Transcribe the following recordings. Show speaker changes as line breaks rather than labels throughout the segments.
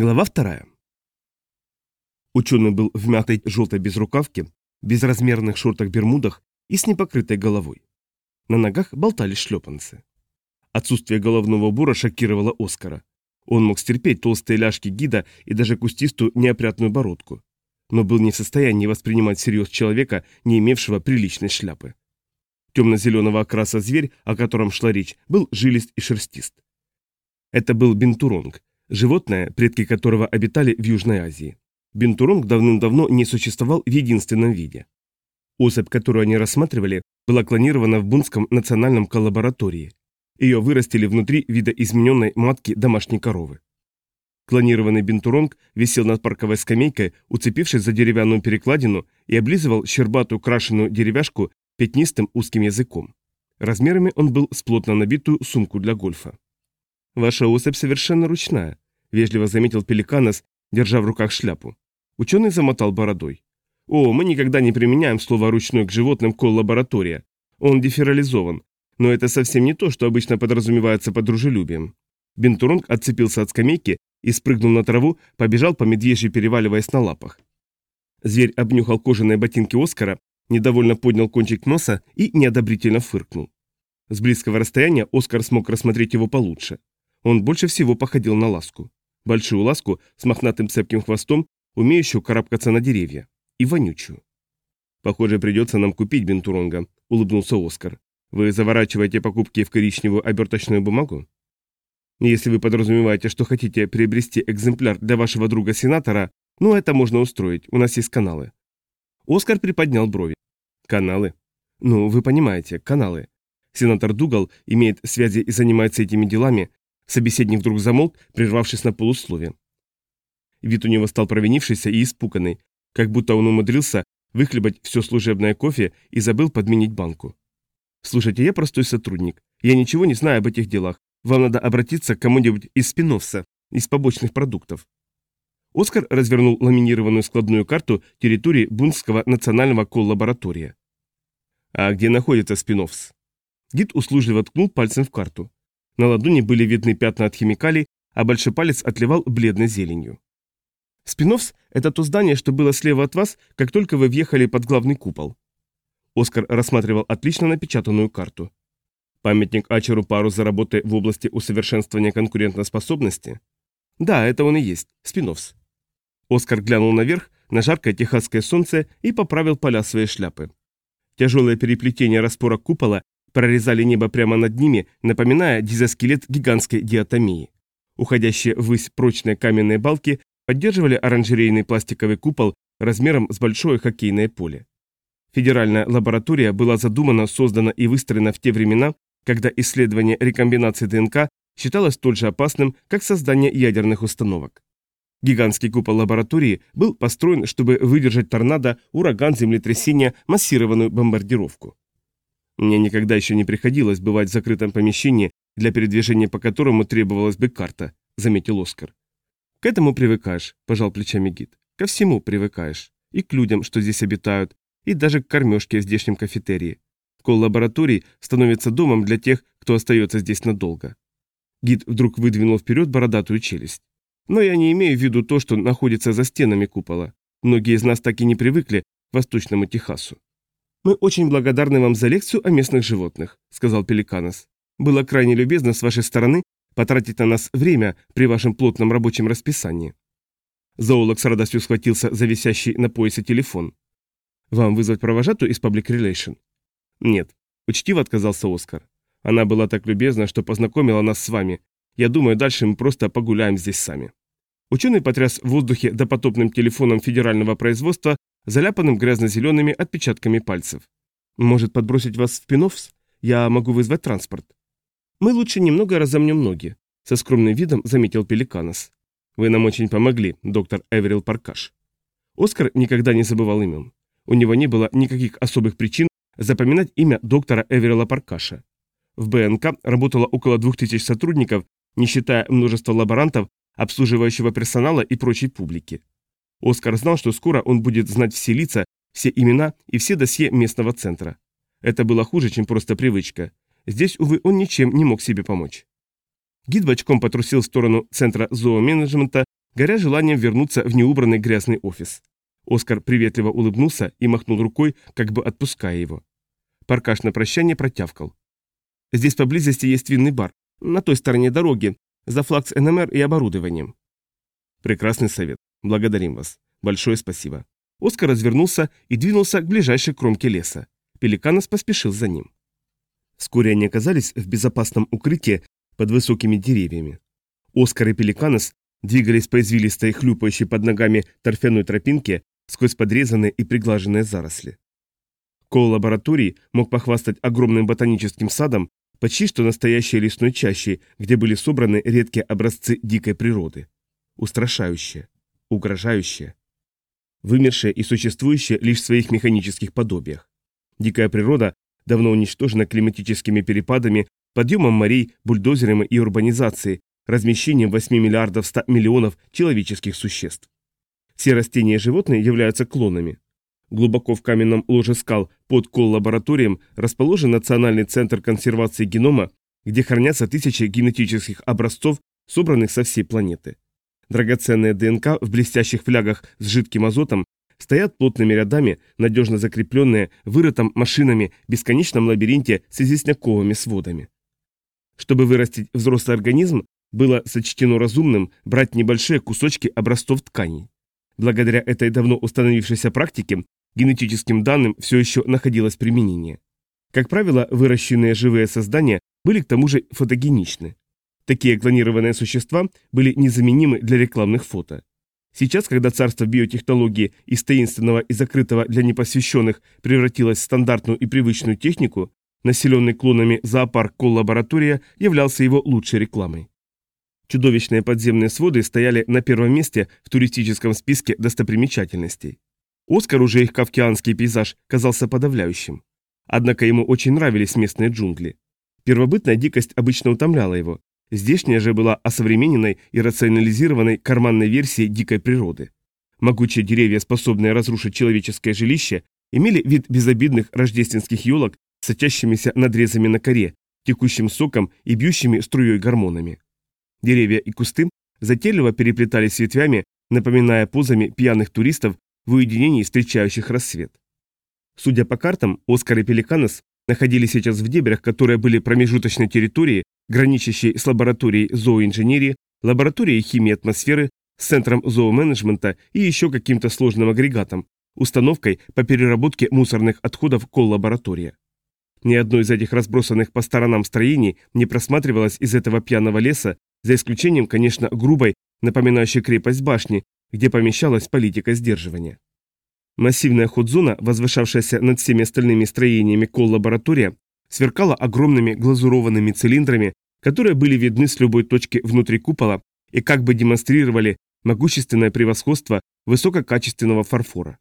Глава вторая. Ученый был в мятой желтой безрукавке, безразмерных шортах-бермудах и с непокрытой головой. На ногах болтались шлепанцы. Отсутствие головного убора шокировало Оскара. Он мог стерпеть толстые ляжки гида и даже кустистую неопрятную бородку, но был не в состоянии воспринимать всерьез человека, не имевшего приличной шляпы. Темно-зеленого окраса зверь, о котором шла речь, был жилист и шерстист. Это был бинтуронг, животное, предки которого обитали в Южной Азии. Бинтуронг давным-давно не существовал в единственном виде. Особь, которую они рассматривали, была клонирована в Бунском национальном коллаборатории. Ее вырастили внутри видоизмененной матки домашней коровы. Клонированный бинтуронг висел над парковой скамейкой, уцепившись за деревянную перекладину и облизывал щербатую крашеную деревяшку пятнистым узким языком. Размерами он был с плотно набитую сумку для гольфа. «Ваша особь совершенно ручная», — вежливо заметил Пеликанос, держа в руках шляпу. Ученый замотал бородой. «О, мы никогда не применяем слово «ручной» к животным коллаборатория. Он деферализован. Но это совсем не то, что обычно подразумевается под дружелюбием». Бентуронг отцепился от скамейки и, спрыгнув на траву, побежал по медвежьи, переваливаясь на лапах. Зверь обнюхал кожаные ботинки Оскара, недовольно поднял кончик носа и неодобрительно фыркнул. С близкого расстояния Оскар смог рассмотреть его получше. Он больше всего походил на ласку. Большую ласку с мохнатым цепким хвостом, умеющую карабкаться на деревья. И вонючую. «Похоже, придется нам купить бентуронга», — улыбнулся Оскар. «Вы заворачиваете покупки в коричневую оберточную бумагу?» «Если вы подразумеваете, что хотите приобрести экземпляр для вашего друга-сенатора, ну, это можно устроить, у нас есть каналы». Оскар приподнял брови. «Каналы?» «Ну, вы понимаете, каналы. Сенатор Дугал имеет связи и занимается этими делами, Собеседник вдруг замолк, прервавшись на полусловие. Вид у него стал провинившийся и испуганный, как будто он умудрился выхлебать все служебное кофе и забыл подменить банку. «Слушайте, я простой сотрудник. Я ничего не знаю об этих делах. Вам надо обратиться к кому-нибудь из спиновса, из побочных продуктов». Оскар развернул ламинированную складную карту территории Бунского национального коллаборатория. «А где находится спиновс?» Гид услужливо ткнул пальцем в карту. На ладони были видны пятна от химикалий, а большой палец отливал бледной зеленью. Спиновс – это то здание, что было слева от вас, как только вы въехали под главный купол. Оскар рассматривал отлично напечатанную карту. Памятник Ачеру Пару за работой в области усовершенствования конкурентоспособности? Да, это он и есть, Спиновс. Оскар глянул наверх, на жаркое техасское солнце и поправил поля своей шляпы. Тяжелое переплетение распорок купола прорезали небо прямо над ними, напоминая дизоскелет гигантской диатомии. Уходящие ввысь прочные каменные балки поддерживали оранжерейный пластиковый купол размером с большое хоккейное поле. Федеральная лаборатория была задумана, создана и выстроена в те времена, когда исследование рекомбинации ДНК считалось столь же опасным, как создание ядерных установок. Гигантский купол лаборатории был построен, чтобы выдержать торнадо, ураган, землетрясение, массированную бомбардировку. Мне никогда еще не приходилось бывать в закрытом помещении, для передвижения по которому требовалась бы карта, заметил Оскар. К этому привыкаешь, пожал плечами гид. Ко всему привыкаешь. И к людям, что здесь обитают, и даже к кормежке в здешнем кафетерии. Колл-лабораторий становится домом для тех, кто остается здесь надолго. Гид вдруг выдвинул вперед бородатую челюсть. Но я не имею в виду то, что находится за стенами купола. Многие из нас так и не привыкли к восточному Техасу. «Мы очень благодарны вам за лекцию о местных животных», — сказал Пеликанос. «Было крайне любезно с вашей стороны потратить на нас время при вашем плотном рабочем расписании». Зоолог с радостью схватился за висящий на поясе телефон. «Вам вызвать провожатую из Public Relation?» «Нет», — учтиво отказался Оскар. «Она была так любезна, что познакомила нас с вами. Я думаю, дальше мы просто погуляем здесь сами». Ученый потряс в воздухе допотопным телефоном федерального производства заляпанным грязно-зелеными отпечатками пальцев. «Может подбросить вас в Пиновс? Я могу вызвать транспорт». «Мы лучше немного разомнем ноги», — со скромным видом заметил Пеликанос. «Вы нам очень помогли, доктор Эверил Паркаш». Оскар никогда не забывал имен. У него не было никаких особых причин запоминать имя доктора Эверила Паркаша. В БНК работало около 2000 сотрудников, не считая множества лаборантов, обслуживающего персонала и прочей публики. Оскар знал, что скоро он будет знать все лица, все имена и все досье местного центра. Это было хуже, чем просто привычка. Здесь, увы, он ничем не мог себе помочь. Гид бочком потрусил в сторону центра зооменеджмента, горя желанием вернуться в неубранный грязный офис. Оскар приветливо улыбнулся и махнул рукой, как бы отпуская его. Паркаш на прощание протявкал. «Здесь поблизости есть винный бар, на той стороне дороги, за флаг с НМР и оборудованием». «Прекрасный совет. Благодарим вас. Большое спасибо». Оскар развернулся и двинулся к ближайшей кромке леса. Пеликанос поспешил за ним. Вскоре они оказались в безопасном укрытии под высокими деревьями. Оскар и Пеликанос двигались по извилистой, хлюпающей под ногами торфяной тропинке сквозь подрезанные и приглаженные заросли. Кол лаборатории мог похвастать огромным ботаническим садом, почти что настоящей лесной чащей, где были собраны редкие образцы дикой природы. Устрашающие, угрожающие. Вымершие и существующие лишь в своих механических подобиях. Дикая природа давно уничтожена климатическими перепадами, подъемом морей, бульдозерами и урбанизацией, размещением 8 миллиардов 100 миллионов человеческих существ. Все растения и животные являются клонами. Глубоко в каменном ложе скал под кол-лабораторием расположен Национальный центр консервации генома, где хранятся тысячи генетических образцов, собранных со всей планеты. Драгоценные ДНК в блестящих флягах с жидким азотом стоят плотными рядами, надежно закрепленные вырытым машинами в бесконечном лабиринте с известняковыми сводами. Чтобы вырастить взрослый организм, было сочтено разумным брать небольшие кусочки образцов тканей. Благодаря этой давно установившейся практике генетическим данным все еще находилось применение. Как правило, выращенные живые создания были к тому же фотогеничны. Такие клонированные существа были незаменимы для рекламных фото. Сейчас, когда царство биотехнологии из таинственного и закрытого для непосвященных превратилось в стандартную и привычную технику, населенный клонами зоопарк Коллаборатория являлся его лучшей рекламой. Чудовищные подземные своды стояли на первом месте в туристическом списке достопримечательностей. Оскар уже их кавкианский пейзаж казался подавляющим. Однако ему очень нравились местные джунгли. Первобытная дикость обычно утомляла его. Здешняя же была осовремененной и рационализированной карманной версией дикой природы. Могучие деревья, способные разрушить человеческое жилище, имели вид безобидных рождественских елок, сочащимися надрезами на коре, текущим соком и бьющими струей гормонами. Деревья и кусты затейливо переплетались ветвями, напоминая позами пьяных туристов в уединении встречающих рассвет. Судя по картам, Оскар и Пеликанос находились сейчас в дебрях, которые были промежуточной территорией, граничащей с лабораторией зооинженерии, лабораторией химии атмосферы, с центром зооменеджмента и еще каким-то сложным агрегатом, установкой по переработке мусорных отходов коллаборатория. Ни одно из этих разбросанных по сторонам строений не просматривалось из этого пьяного леса за исключением, конечно, грубой, напоминающей крепость башни, где помещалась политика сдерживания. Массивная ходзона, возвышавшаяся над всеми остальными строениями колл-лаборатория, сверкала огромными глазурованными цилиндрами, которые были видны с любой точки внутри купола и как бы демонстрировали могущественное превосходство высококачественного фарфора.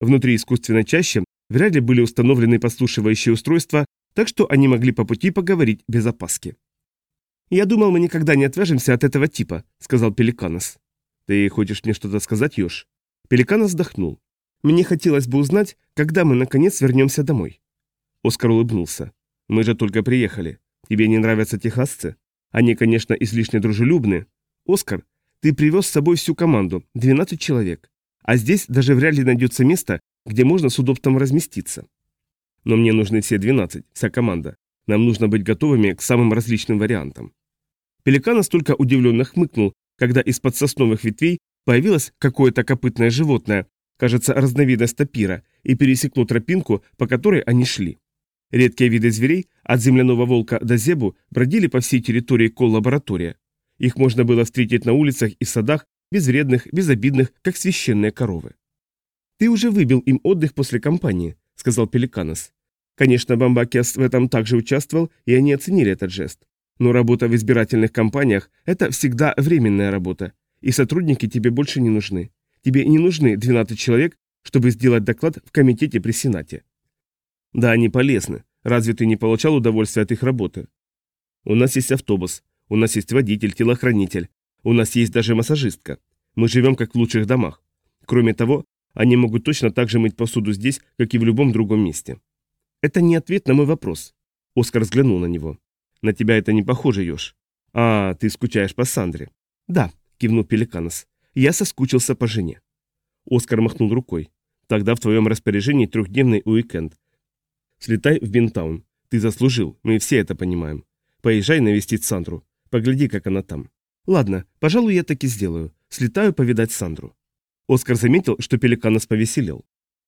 Внутри искусственной чащи вряд ли были установлены послушивающие устройства, так что они могли по пути поговорить без опаски. «Я думал, мы никогда не отвяжемся от этого типа», — сказал Пеликанос. «Ты хочешь мне что-то сказать, Ёж?» Пеликанос вздохнул. «Мне хотелось бы узнать, когда мы наконец вернемся домой». Оскар улыбнулся. «Мы же только приехали. Тебе не нравятся техасцы? Они, конечно, излишне дружелюбны. Оскар, ты привез с собой всю команду, 12 человек. А здесь даже вряд ли найдется место, где можно с удобством разместиться. Но мне нужны все 12, вся команда. Нам нужно быть готовыми к самым различным вариантам. Пеликан настолько удивленно хмыкнул, когда из-под сосновых ветвей появилось какое-то копытное животное, кажется, разновидность тапира, и пересекло тропинку, по которой они шли. Редкие виды зверей, от земляного волка до зебу, бродили по всей территории коллаборатория. Их можно было встретить на улицах и садах, безвредных, безобидных, как священные коровы. «Ты уже выбил им отдых после кампании», — сказал Пеликанос. Конечно, Бамбакес в этом также участвовал, и они оценили этот жест. Но работа в избирательных кампаниях – это всегда временная работа, и сотрудники тебе больше не нужны. Тебе не нужны 12 человек, чтобы сделать доклад в комитете при Сенате. Да, они полезны. Разве ты не получал удовольствия от их работы? У нас есть автобус, у нас есть водитель, телохранитель, у нас есть даже массажистка. Мы живем как в лучших домах. Кроме того, они могут точно так же мыть посуду здесь, как и в любом другом месте. Это не ответ на мой вопрос. Оскар взглянул на него. На тебя это не похоже, Ёж. А, ты скучаешь по Сандре. Да, кивнул Пеликанос. Я соскучился по жене. Оскар махнул рукой. Тогда в твоем распоряжении трехдневный уикенд. Слетай в Бинтаун. Ты заслужил, мы все это понимаем. Поезжай навестить Сандру. Погляди, как она там. Ладно, пожалуй, я так и сделаю. Слетаю повидать Сандру. Оскар заметил, что Пеликанос повеселел.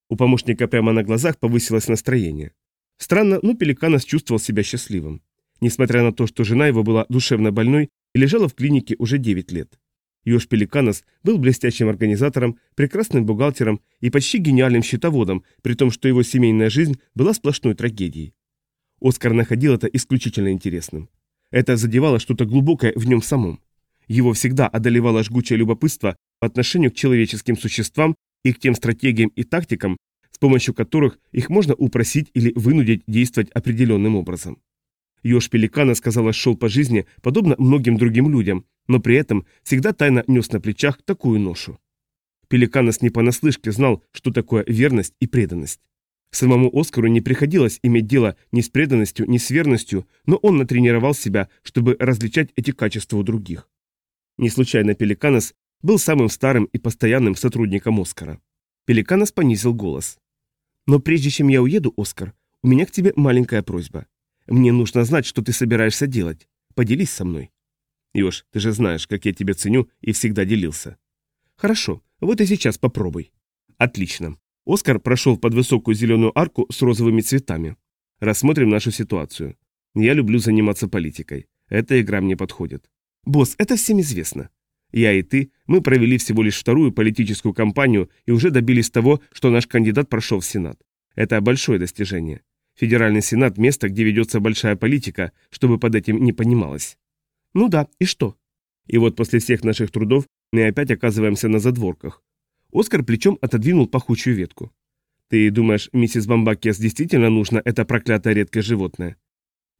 У помощника прямо на глазах повысилось настроение. Странно, но Пеликанос чувствовал себя счастливым. Несмотря на то, что жена его была душевно больной и лежала в клинике уже 9 лет. Йош Пеликанос был блестящим организатором, прекрасным бухгалтером и почти гениальным счетоводом, при том, что его семейная жизнь была сплошной трагедией. Оскар находил это исключительно интересным. Это задевало что-то глубокое в нем самом. Его всегда одолевало жгучее любопытство по отношению к человеческим существам и к тем стратегиям и тактикам, с помощью которых их можно упросить или вынудить действовать определенным образом. Ёж Пеликана, сказала, шел по жизни, подобно многим другим людям, но при этом всегда тайно нес на плечах такую ношу. Пеликанос не понаслышке знал, что такое верность и преданность. Самому Оскару не приходилось иметь дело ни с преданностью, ни с верностью, но он натренировал себя, чтобы различать эти качества у других. Не случайно Пеликанос был самым старым и постоянным сотрудником Оскара. Пеликанос понизил голос. «Но прежде чем я уеду, Оскар, у меня к тебе маленькая просьба. Мне нужно знать, что ты собираешься делать. Поделись со мной». «Ёж, ты же знаешь, как я тебя ценю и всегда делился». «Хорошо, вот и сейчас попробуй». «Отлично». Оскар прошел под высокую зеленую арку с розовыми цветами. Рассмотрим нашу ситуацию. Я люблю заниматься политикой. Эта игра мне подходит. Босс, это всем известно. Я и ты, мы провели всего лишь вторую политическую кампанию и уже добились того, что наш кандидат прошел в Сенат. Это большое достижение. Федеральный Сенат – место, где ведется большая политика, чтобы под этим не понималось. Ну да, и что? И вот после всех наших трудов мы опять оказываемся на задворках. Оскар плечом отодвинул пахучую ветку. Ты думаешь, миссис Бамбакес действительно нужно это проклятое редкое животное?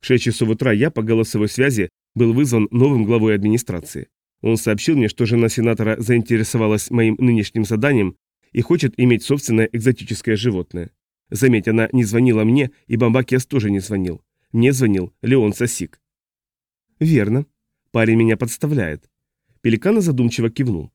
В 6 часов утра я по голосовой связи был вызван новым главой администрации. Он сообщил мне, что жена сенатора заинтересовалась моим нынешним заданием и хочет иметь собственное экзотическое животное. Заметь, она не звонила мне, и Бамбакес тоже не звонил. Мне звонил Леон Сосик. Верно. Парень меня подставляет. Пеликана задумчиво кивнул.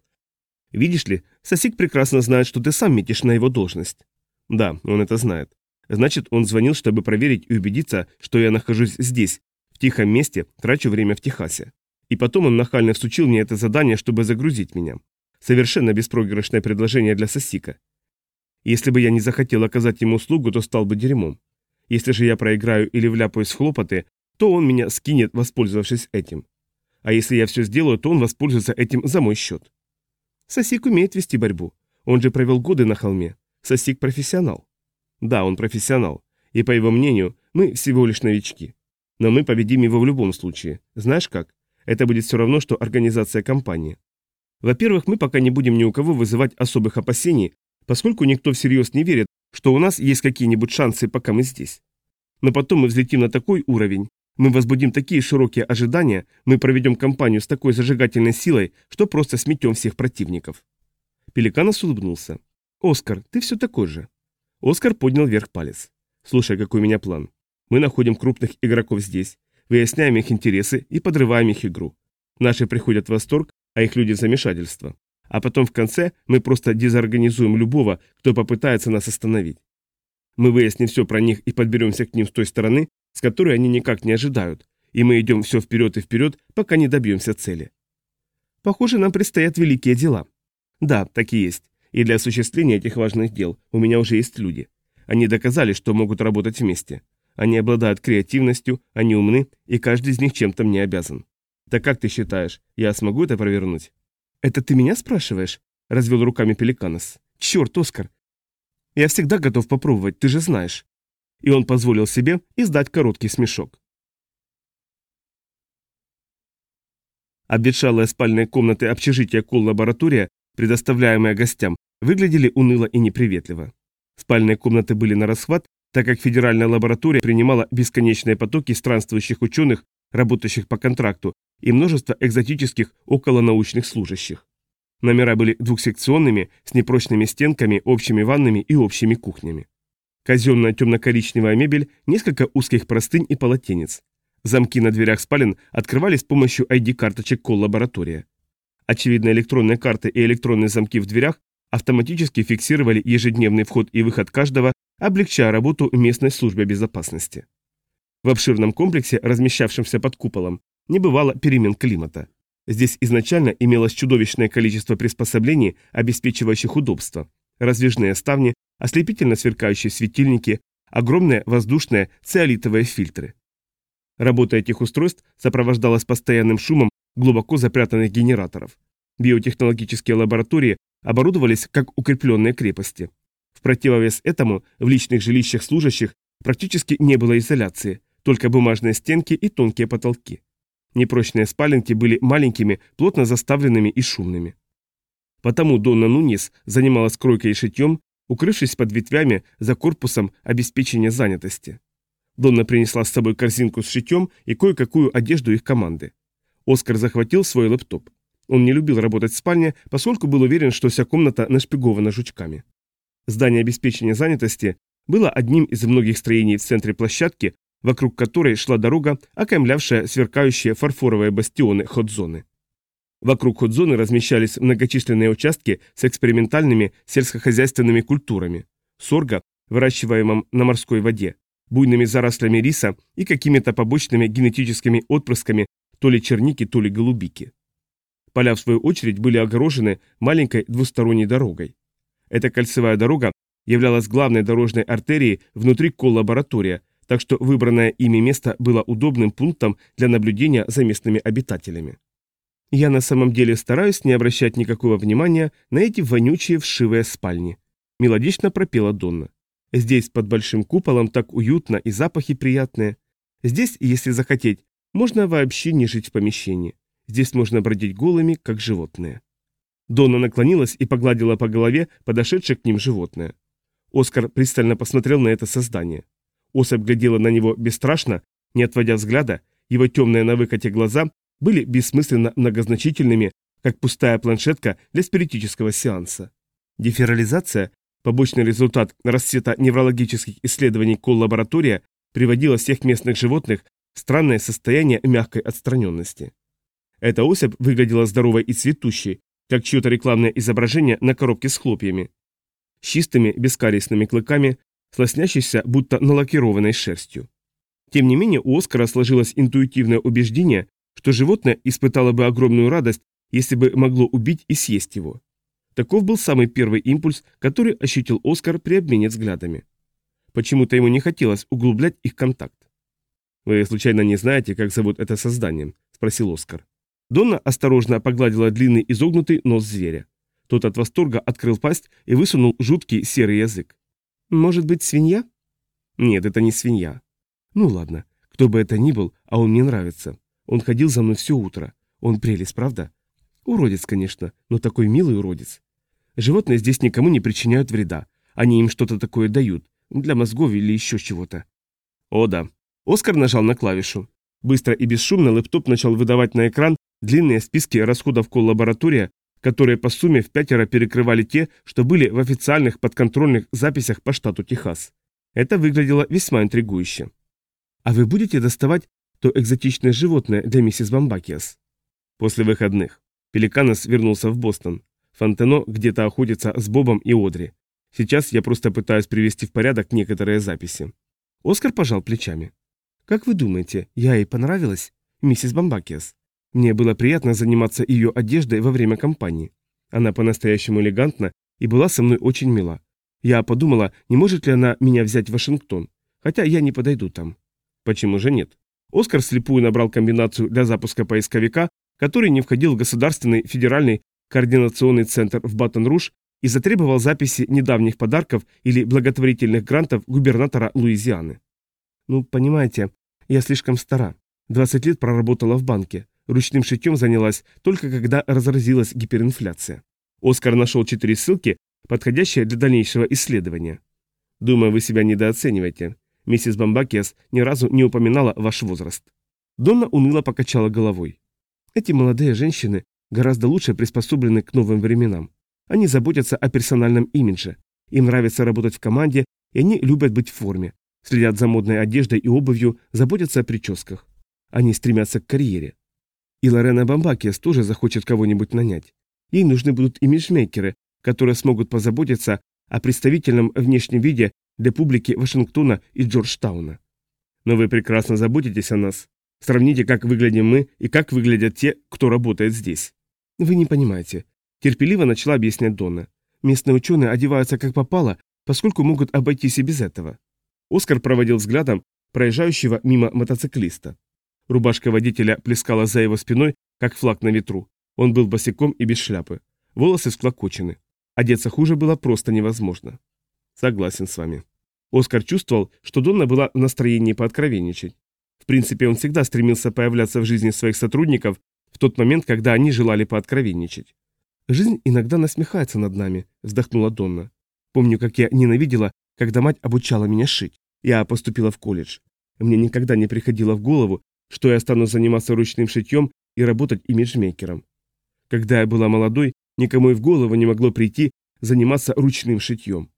Видишь ли, Сосик прекрасно знает, что ты сам метишь на его должность. Да, он это знает. Значит, он звонил, чтобы проверить и убедиться, что я нахожусь здесь, в тихом месте, трачу время в Техасе. И потом он нахально всучил мне это задание, чтобы загрузить меня. Совершенно беспроигрышное предложение для Сосика. Если бы я не захотел оказать ему услугу, то стал бы дерьмом. Если же я проиграю или вляпаюсь в хлопоты, то он меня скинет, воспользовавшись этим. А если я все сделаю, то он воспользуется этим за мой счет. Сосик умеет вести борьбу. Он же провел годы на холме. Сосик профессионал. Да, он профессионал. И по его мнению, мы всего лишь новички. Но мы победим его в любом случае. Знаешь как? Это будет все равно, что организация кампании. Во-первых, мы пока не будем ни у кого вызывать особых опасений, поскольку никто всерьез не верит, что у нас есть какие-нибудь шансы, пока мы здесь. Но потом мы взлетим на такой уровень, мы возбудим такие широкие ожидания, мы проведем кампанию с такой зажигательной силой, что просто сметем всех противников. Пеликанос улыбнулся. «Оскар, ты все такой же». Оскар поднял вверх палец. «Слушай, какой у меня план. Мы находим крупных игроков здесь, выясняем их интересы и подрываем их игру. Наши приходят в восторг, а их люди в замешательство. А потом в конце мы просто дезорганизуем любого, кто попытается нас остановить. Мы выясним все про них и подберемся к ним с той стороны, с которой они никак не ожидают, и мы идем все вперед и вперед, пока не добьемся цели. Похоже, нам предстоят великие дела. Да, так и есть. И для осуществления этих важных дел у меня уже есть люди. Они доказали, что могут работать вместе. Они обладают креативностью, они умны, и каждый из них чем-то мне обязан. Так как ты считаешь, я смогу это провернуть? «Это ты меня спрашиваешь?» – развел руками Пеликанос. «Черт, Оскар! Я всегда готов попробовать, ты же знаешь». И он позволил себе издать короткий смешок. Обветшалые спальные комнаты общежития Кол-лаборатория, предоставляемые гостям, выглядели уныло и неприветливо. Спальные комнаты были на расхват, так как федеральная лаборатория принимала бесконечные потоки странствующих ученых, работающих по контракту, и множество экзотических околонаучных служащих. Номера были двухсекционными, с непрочными стенками, общими ваннами и общими кухнями. Казенная темно-коричневая мебель, несколько узких простынь и полотенец. Замки на дверях спален открывались с помощью ID-карточек коллаборатория. Очевидно, электронные карты и электронные замки в дверях автоматически фиксировали ежедневный вход и выход каждого, облегчая работу местной службы безопасности. В обширном комплексе, размещавшемся под куполом, не бывало перемен климата. Здесь изначально имелось чудовищное количество приспособлений, обеспечивающих удобство. Раздвижные ставни, ослепительно сверкающие светильники, огромные воздушные циолитовые фильтры. Работа этих устройств сопровождалась постоянным шумом глубоко запрятанных генераторов. Биотехнологические лаборатории оборудовались как укрепленные крепости. В противовес этому в личных жилищах служащих практически не было изоляции, только бумажные стенки и тонкие потолки. Непрочные спаленки были маленькими, плотно заставленными и шумными. Потому Донна Нунис занималась кройкой и шитьем, укрывшись под ветвями за корпусом обеспечения занятости. Донна принесла с собой корзинку с шитьем и кое-какую одежду их команды. Оскар захватил свой лэптоп. Он не любил работать в спальне, поскольку был уверен, что вся комната нашпигована жучками. Здание обеспечения занятости было одним из многих строений в центре площадки, вокруг которой шла дорога, окаймлявшая сверкающие фарфоровые бастионы хот-зоны. Вокруг хот-зоны размещались многочисленные участки с экспериментальными сельскохозяйственными культурами, сорга, выращиваемым на морской воде, буйными зарослями риса и какими-то побочными генетическими отпрысками то ли черники, то ли голубики. Поля, в свою очередь, были огорожены маленькой двусторонней дорогой. Эта кольцевая дорога являлась главной дорожной артерией внутри коллаборатория, так что выбранное ими место было удобным пунктом для наблюдения за местными обитателями. Я на самом деле стараюсь не обращать никакого внимания на эти вонючие вшивые спальни. Мелодично пропела Донна. Здесь под большим куполом так уютно и запахи приятные. Здесь, если захотеть, можно вообще не жить в помещении. Здесь можно бродить голыми, как животные. Дона наклонилась и погладила по голове подошедшее к ним животное. Оскар пристально посмотрел на это создание. Особь глядела на него бесстрашно, не отводя взгляда, его темные на выкате глаза были бессмысленно многозначительными, как пустая планшетка для спиритического сеанса. Деферализация, побочный результат расцвета неврологических исследований коллаборатория, приводила всех местных животных Странное состояние мягкой отстраненности. Эта особь выглядела здоровой и цветущей, как чье-то рекламное изображение на коробке с хлопьями. С чистыми, бескарисными клыками, слоснящейся, будто налакированной шерстью. Тем не менее, у Оскара сложилось интуитивное убеждение, что животное испытало бы огромную радость, если бы могло убить и съесть его. Таков был самый первый импульс, который ощутил Оскар при обмене взглядами. Почему-то ему не хотелось углублять их контакт. «Вы случайно не знаете, как зовут это создание?» – спросил Оскар. Донна осторожно погладила длинный изогнутый нос зверя. Тот от восторга открыл пасть и высунул жуткий серый язык. «Может быть, свинья?» «Нет, это не свинья». «Ну ладно, кто бы это ни был, а он мне нравится. Он ходил за мной все утро. Он прелесть, правда? Уродец, конечно, но такой милый уродец. Животные здесь никому не причиняют вреда. Они им что-то такое дают, для мозгов или еще чего-то». «О да, Оскар нажал на клавишу. Быстро и бесшумно лэптоп начал выдавать на экран длинные списки расходов коллаборатория, которые по сумме в пятеро перекрывали те, что были в официальных подконтрольных записях по штату Техас. Это выглядело весьма интригующе. «А вы будете доставать то экзотичное животное для миссис Бамбакиас?» После выходных. Пеликанос вернулся в Бостон. Фонтено где-то охотится с Бобом и Одри. Сейчас я просто пытаюсь привести в порядок некоторые записи. Оскар пожал плечами. Как вы думаете, я ей понравилась, миссис Бамбакиас? Мне было приятно заниматься ее одеждой во время кампании. Она по-настоящему элегантна и была со мной очень мила. Я подумала, не может ли она меня взять в Вашингтон, хотя я не подойду там. Почему же нет? Оскар слепую набрал комбинацию для запуска поисковика, который не входил в государственный федеральный координационный центр в Батон-Руж и затребовал записи недавних подарков или благотворительных грантов губернатора Луизианы. Ну, понимаете, я слишком стара. 20 лет проработала в банке. Ручным шитьем занялась только когда разразилась гиперинфляция. Оскар нашел четыре ссылки, подходящие для дальнейшего исследования. Думаю, вы себя недооцениваете. Миссис Бамбакиас ни разу не упоминала ваш возраст. Донна уныло покачала головой. Эти молодые женщины гораздо лучше приспособлены к новым временам. Они заботятся о персональном имидже. Им нравится работать в команде, и они любят быть в форме. Следят за модной одеждой и обувью, заботятся о прическах. Они стремятся к карьере. И Лорена Бамбакиас тоже захочет кого-нибудь нанять. Ей нужны будут имиджмейкеры, которые смогут позаботиться о представительном внешнем виде для публики Вашингтона и Джорджтауна. Но вы прекрасно заботитесь о нас. Сравните, как выглядим мы и как выглядят те, кто работает здесь. Вы не понимаете. Терпеливо начала объяснять Донна. Местные ученые одеваются как попало, поскольку могут обойтись и без этого. Оскар проводил взглядом проезжающего мимо мотоциклиста. Рубашка водителя плескала за его спиной, как флаг на ветру. Он был босиком и без шляпы. Волосы склокочены. Одеться хуже было просто невозможно. Согласен с вами. Оскар чувствовал, что Донна была в настроении пооткровенничать. В принципе, он всегда стремился появляться в жизни своих сотрудников в тот момент, когда они желали пооткровенничать. «Жизнь иногда насмехается над нами», — вздохнула Донна. «Помню, как я ненавидела, когда мать обучала меня шить. Я поступила в колледж. Мне никогда не приходило в голову, что я стану заниматься ручным шитьем и работать имиджмейкером. Когда я была молодой, никому и в голову не могло прийти заниматься ручным шитьем.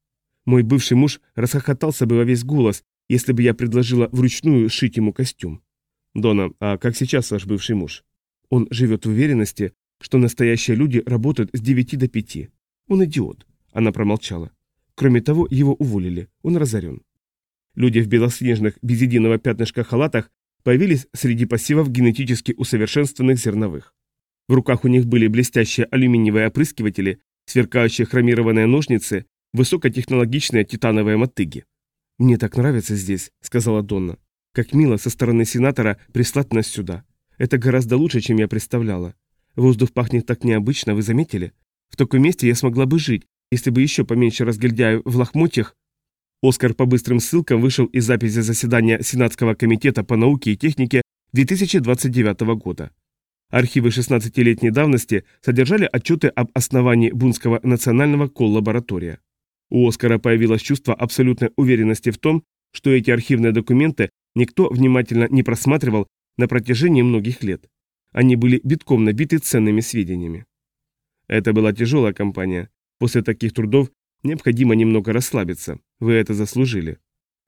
Мой бывший муж расхохотался бы во весь голос, если бы я предложила вручную шить ему костюм. Дона, а как сейчас ваш бывший муж? Он живет в уверенности, что настоящие люди работают с 9 до 5. Он идиот. Она промолчала. Кроме того, его уволили. Он разорен. Люди в белоснежных, без единого пятнышка халатах появились среди пассивов генетически усовершенствованных зерновых. В руках у них были блестящие алюминиевые опрыскиватели, сверкающие хромированные ножницы, высокотехнологичные титановые мотыги. «Мне так нравится здесь», — сказала Донна. «Как мило со стороны сенатора прислать нас сюда. Это гораздо лучше, чем я представляла. Воздух пахнет так необычно, вы заметили? В таком месте я смогла бы жить, если бы еще поменьше разгильдяю в лохмотьях Оскар по быстрым ссылкам вышел из записи заседания Сенатского комитета по науке и технике 2029 года. Архивы 16-летней давности содержали отчеты об основании Бунского национального коллаборатория. У Оскара появилось чувство абсолютной уверенности в том, что эти архивные документы никто внимательно не просматривал на протяжении многих лет. Они были битком набиты ценными сведениями. Это была тяжелая кампания. После таких трудов Необходимо немного расслабиться. Вы это заслужили.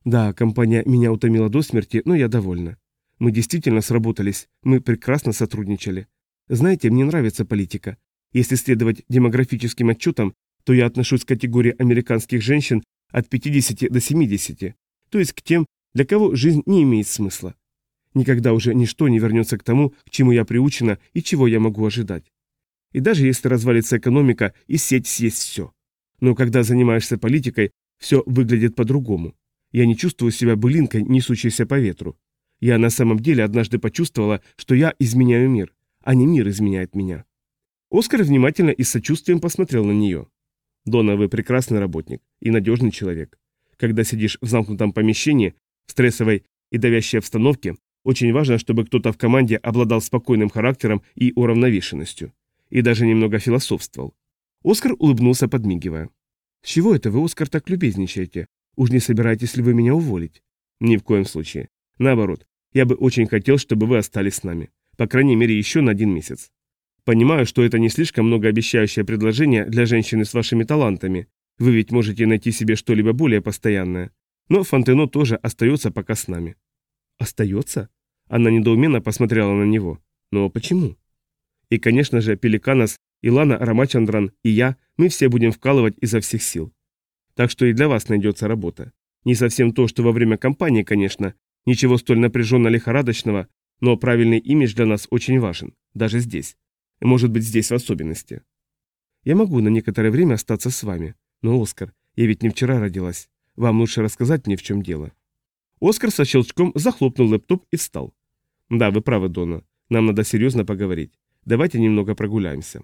Да, компания меня утомила до смерти, но я довольна. Мы действительно сработались, мы прекрасно сотрудничали. Знаете, мне нравится политика. Если следовать демографическим отчетам, то я отношусь к категории американских женщин от 50 до 70, то есть к тем, для кого жизнь не имеет смысла. Никогда уже ничто не вернется к тому, к чему я приучена и чего я могу ожидать. И даже если развалится экономика и сеть съесть все. Но когда занимаешься политикой, все выглядит по-другому. Я не чувствую себя былинкой, несущейся по ветру. Я на самом деле однажды почувствовала, что я изменяю мир, а не мир изменяет меня. Оскар внимательно и с сочувствием посмотрел на нее. «Дона, вы прекрасный работник и надежный человек. Когда сидишь в замкнутом помещении, в стрессовой и давящей обстановке, очень важно, чтобы кто-то в команде обладал спокойным характером и уравновешенностью. И даже немного философствовал. Оскар улыбнулся, подмигивая. «С чего это вы, Оскар, так любезничаете? Уж не собираетесь ли вы меня уволить?» «Ни в коем случае. Наоборот, я бы очень хотел, чтобы вы остались с нами. По крайней мере, еще на один месяц. Понимаю, что это не слишком многообещающее предложение для женщины с вашими талантами. Вы ведь можете найти себе что-либо более постоянное. Но Фонтено тоже остается пока с нами». «Остается?» Она недоуменно посмотрела на него. «Но почему?» И, конечно же, Пеликанос Илана Рамачандран и я, мы все будем вкалывать изо всех сил. Так что и для вас найдется работа. Не совсем то, что во время кампании, конечно, ничего столь напряженно-лихорадочного, но правильный имидж для нас очень важен, даже здесь. Может быть здесь в особенности. Я могу на некоторое время остаться с вами, но, Оскар, я ведь не вчера родилась. Вам лучше рассказать мне, в чем дело. Оскар со щелчком захлопнул лэптоп и встал. Да, вы правы, Дона. Нам надо серьезно поговорить. Давайте немного прогуляемся.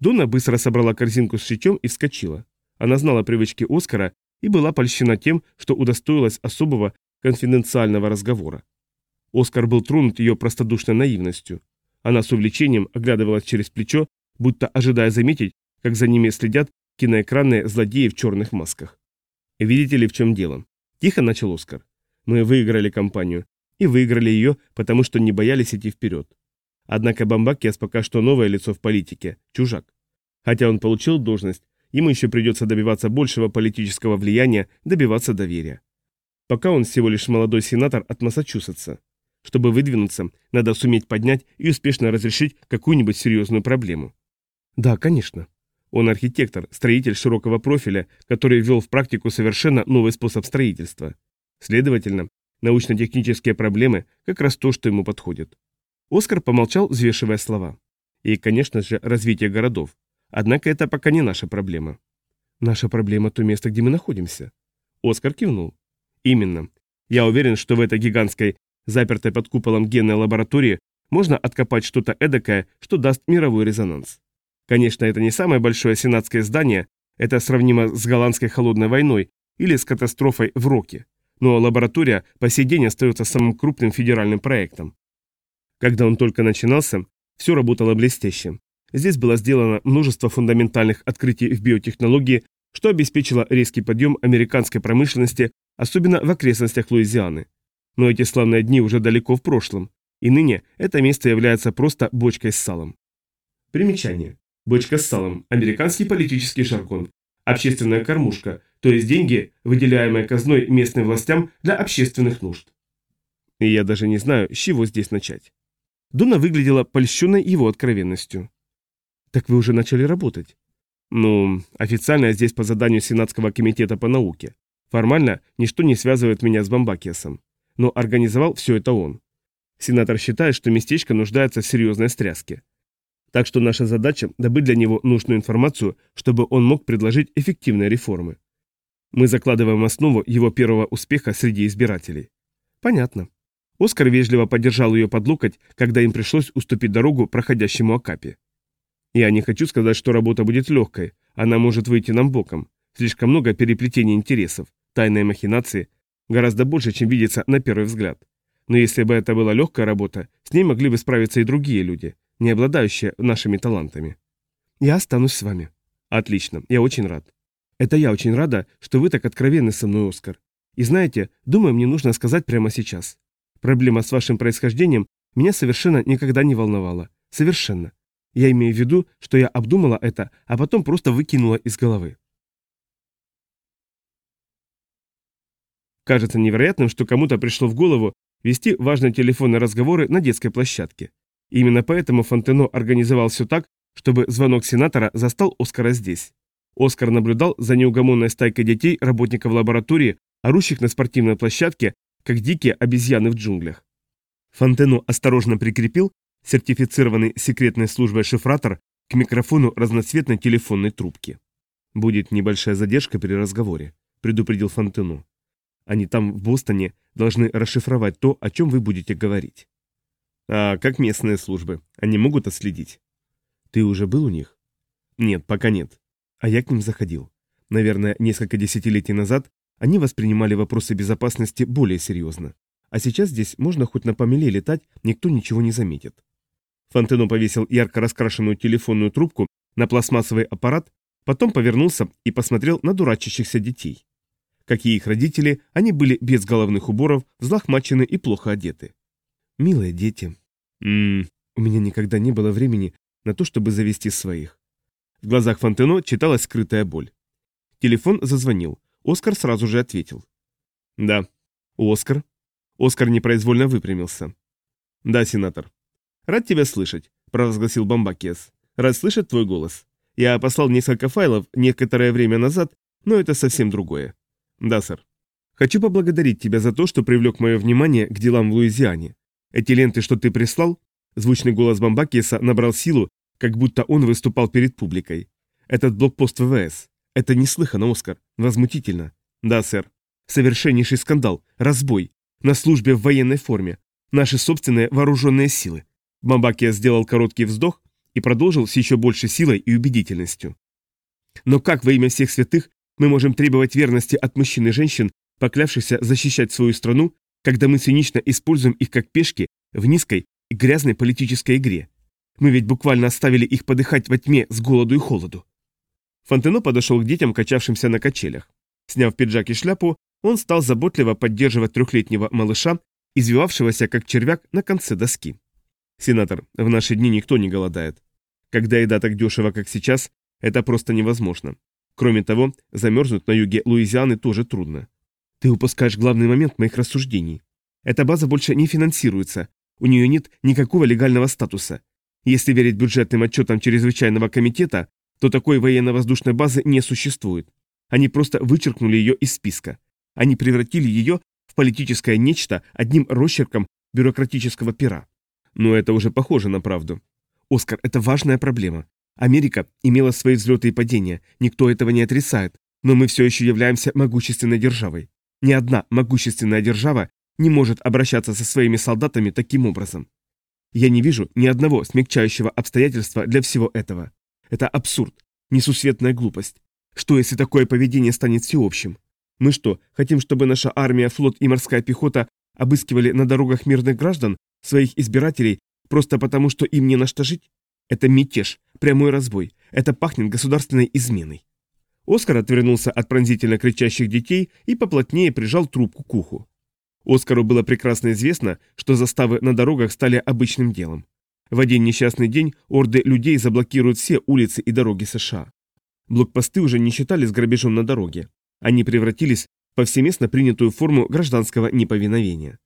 Дона быстро собрала корзинку с шитьем и вскочила. Она знала привычки Оскара и была польщена тем, что удостоилась особого конфиденциального разговора. Оскар был тронут ее простодушной наивностью. Она с увлечением оглядывалась через плечо, будто ожидая заметить, как за ними следят киноэкранные злодеи в черных масках. «Видите ли, в чем дело?» – тихо начал Оскар. «Мы выиграли кампанию. И выиграли ее, потому что не боялись идти вперед. Однако Бамбакиас пока что новое лицо в политике, чужак. Хотя он получил должность, ему еще придется добиваться большего политического влияния, добиваться доверия. Пока он всего лишь молодой сенатор от Массачусетса. Чтобы выдвинуться, надо суметь поднять и успешно разрешить какую-нибудь серьезную проблему. Да, конечно. Он архитектор, строитель широкого профиля, который ввел в практику совершенно новый способ строительства. Следовательно, научно-технические проблемы как раз то, что ему подходит. Оскар помолчал, взвешивая слова. И, конечно же, развитие городов. Однако это пока не наша проблема. Наша проблема – то место, где мы находимся. Оскар кивнул. Именно. Я уверен, что в этой гигантской, запертой под куполом генной лаборатории, можно откопать что-то эдакое, что даст мировой резонанс. Конечно, это не самое большое сенатское здание, это сравнимо с голландской холодной войной или с катастрофой в Роке. Но лаборатория по сей день остается самым крупным федеральным проектом. Когда он только начинался, все работало блестяще. Здесь было сделано множество фундаментальных открытий в биотехнологии, что обеспечило резкий подъем американской промышленности, особенно в окрестностях Луизианы. Но эти славные дни уже далеко в прошлом, и ныне это место является просто бочкой с салом. Примечание. Бочка с салом – американский политический жаргон. Общественная кормушка, то есть деньги, выделяемые казной местным властям для общественных нужд. И я даже не знаю, с чего здесь начать. Дуна выглядела польщенной его откровенностью. «Так вы уже начали работать?» «Ну, официально я здесь по заданию Сенатского комитета по науке. Формально ничто не связывает меня с Бомбакиасом. Но организовал все это он. Сенатор считает, что местечко нуждается в серьезной стряске. Так что наша задача – добыть для него нужную информацию, чтобы он мог предложить эффективные реформы. Мы закладываем основу его первого успеха среди избирателей. Понятно. Оскар вежливо поддержал ее под локоть, когда им пришлось уступить дорогу проходящему Акапе. Я не хочу сказать, что работа будет легкой, она может выйти нам боком. Слишком много переплетений интересов, тайные махинации, гораздо больше, чем видится на первый взгляд. Но если бы это была легкая работа, с ней могли бы справиться и другие люди, не обладающие нашими талантами. Я останусь с вами. Отлично, я очень рад. Это я очень рада, что вы так откровенны со мной, Оскар. И знаете, думаю, мне нужно сказать прямо сейчас. Проблема с вашим происхождением меня совершенно никогда не волновала. Совершенно. Я имею в виду, что я обдумала это, а потом просто выкинула из головы. Кажется невероятным, что кому-то пришло в голову вести важные телефонные разговоры на детской площадке. Именно поэтому Фонтено организовал все так, чтобы звонок сенатора застал Оскара здесь. Оскар наблюдал за неугомонной стайкой детей, работников лаборатории, орущих на спортивной площадке, как дикие обезьяны в джунглях. Фонтено осторожно прикрепил сертифицированный секретной службой шифратор к микрофону разноцветной телефонной трубки. «Будет небольшая задержка при разговоре», — предупредил Фонтено. «Они там, в Бостоне, должны расшифровать то, о чем вы будете говорить». А как местные службы? Они могут отследить? Ты уже был у них? Нет, пока нет. А я к ним заходил. Наверное, несколько десятилетий назад они воспринимали вопросы безопасности более серьезно. А сейчас здесь можно хоть на помеле летать, никто ничего не заметит. Фонтено повесил ярко раскрашенную телефонную трубку на пластмассовый аппарат, потом повернулся и посмотрел на дурачащихся детей. Как и их родители, они были без головных уборов, взлохмачены и плохо одеты. Милые дети. Ммм, у меня никогда не было времени на то, чтобы завести своих. В глазах Фонтено читалась скрытая боль. Телефон зазвонил. Оскар сразу же ответил. «Да». «Оскар?» Оскар непроизвольно выпрямился. «Да, сенатор». «Рад тебя слышать», — провозгласил Бомбакес. «Рад слышать твой голос. Я послал несколько файлов некоторое время назад, но это совсем другое». «Да, сэр». «Хочу поблагодарить тебя за то, что привлек мое внимание к делам в Луизиане. Эти ленты, что ты прислал, звучный голос Бамбакиеса набрал силу, как будто он выступал перед публикой. Этот блокпост ВВС. Это неслыханно, Оскар. Возмутительно. Да, сэр. Совершеннейший скандал. Разбой. На службе в военной форме. Наши собственные вооруженные силы. Бамбакия сделал короткий вздох и продолжил с еще большей силой и убедительностью. Но как во имя всех святых мы можем требовать верности от мужчин и женщин, поклявшихся защищать свою страну когда мы цинично используем их как пешки в низкой и грязной политической игре. Мы ведь буквально оставили их подыхать во тьме с голоду и холоду. Фонтено подошел к детям, качавшимся на качелях. Сняв пиджак и шляпу, он стал заботливо поддерживать трехлетнего малыша, извивавшегося как червяк на конце доски. «Сенатор, в наши дни никто не голодает. Когда еда так дешево, как сейчас, это просто невозможно. Кроме того, замерзнуть на юге Луизианы тоже трудно. Ты упускаешь главный момент моих рассуждений. Эта база больше не финансируется. У нее нет никакого легального статуса. Если верить бюджетным отчетам чрезвычайного комитета, то такой военно-воздушной базы не существует. Они просто вычеркнули ее из списка. Они превратили ее в политическое нечто одним росчерком бюрократического пера. Но это уже похоже на правду. Оскар, это важная проблема. Америка имела свои взлеты и падения, никто этого не отрицает, но мы все еще являемся могущественной державой. Ни одна могущественная держава не может обращаться со своими солдатами таким образом. Я не вижу ни одного смягчающего обстоятельства для всего этого. Это абсурд, несусветная глупость. Что, если такое поведение станет всеобщим? Мы что, хотим, чтобы наша армия, флот и морская пехота обыскивали на дорогах мирных граждан, своих избирателей, просто потому, что им не на что жить? Это мятеж, прямой разбой. Это пахнет государственной изменой. Оскар отвернулся от пронзительно кричащих детей и поплотнее прижал трубку к уху. Оскару было прекрасно известно, что заставы на дорогах стали обычным делом. В один несчастный день орды людей заблокируют все улицы и дороги США. Блокпосты уже не считались грабежом на дороге. Они превратились в повсеместно принятую форму гражданского неповиновения.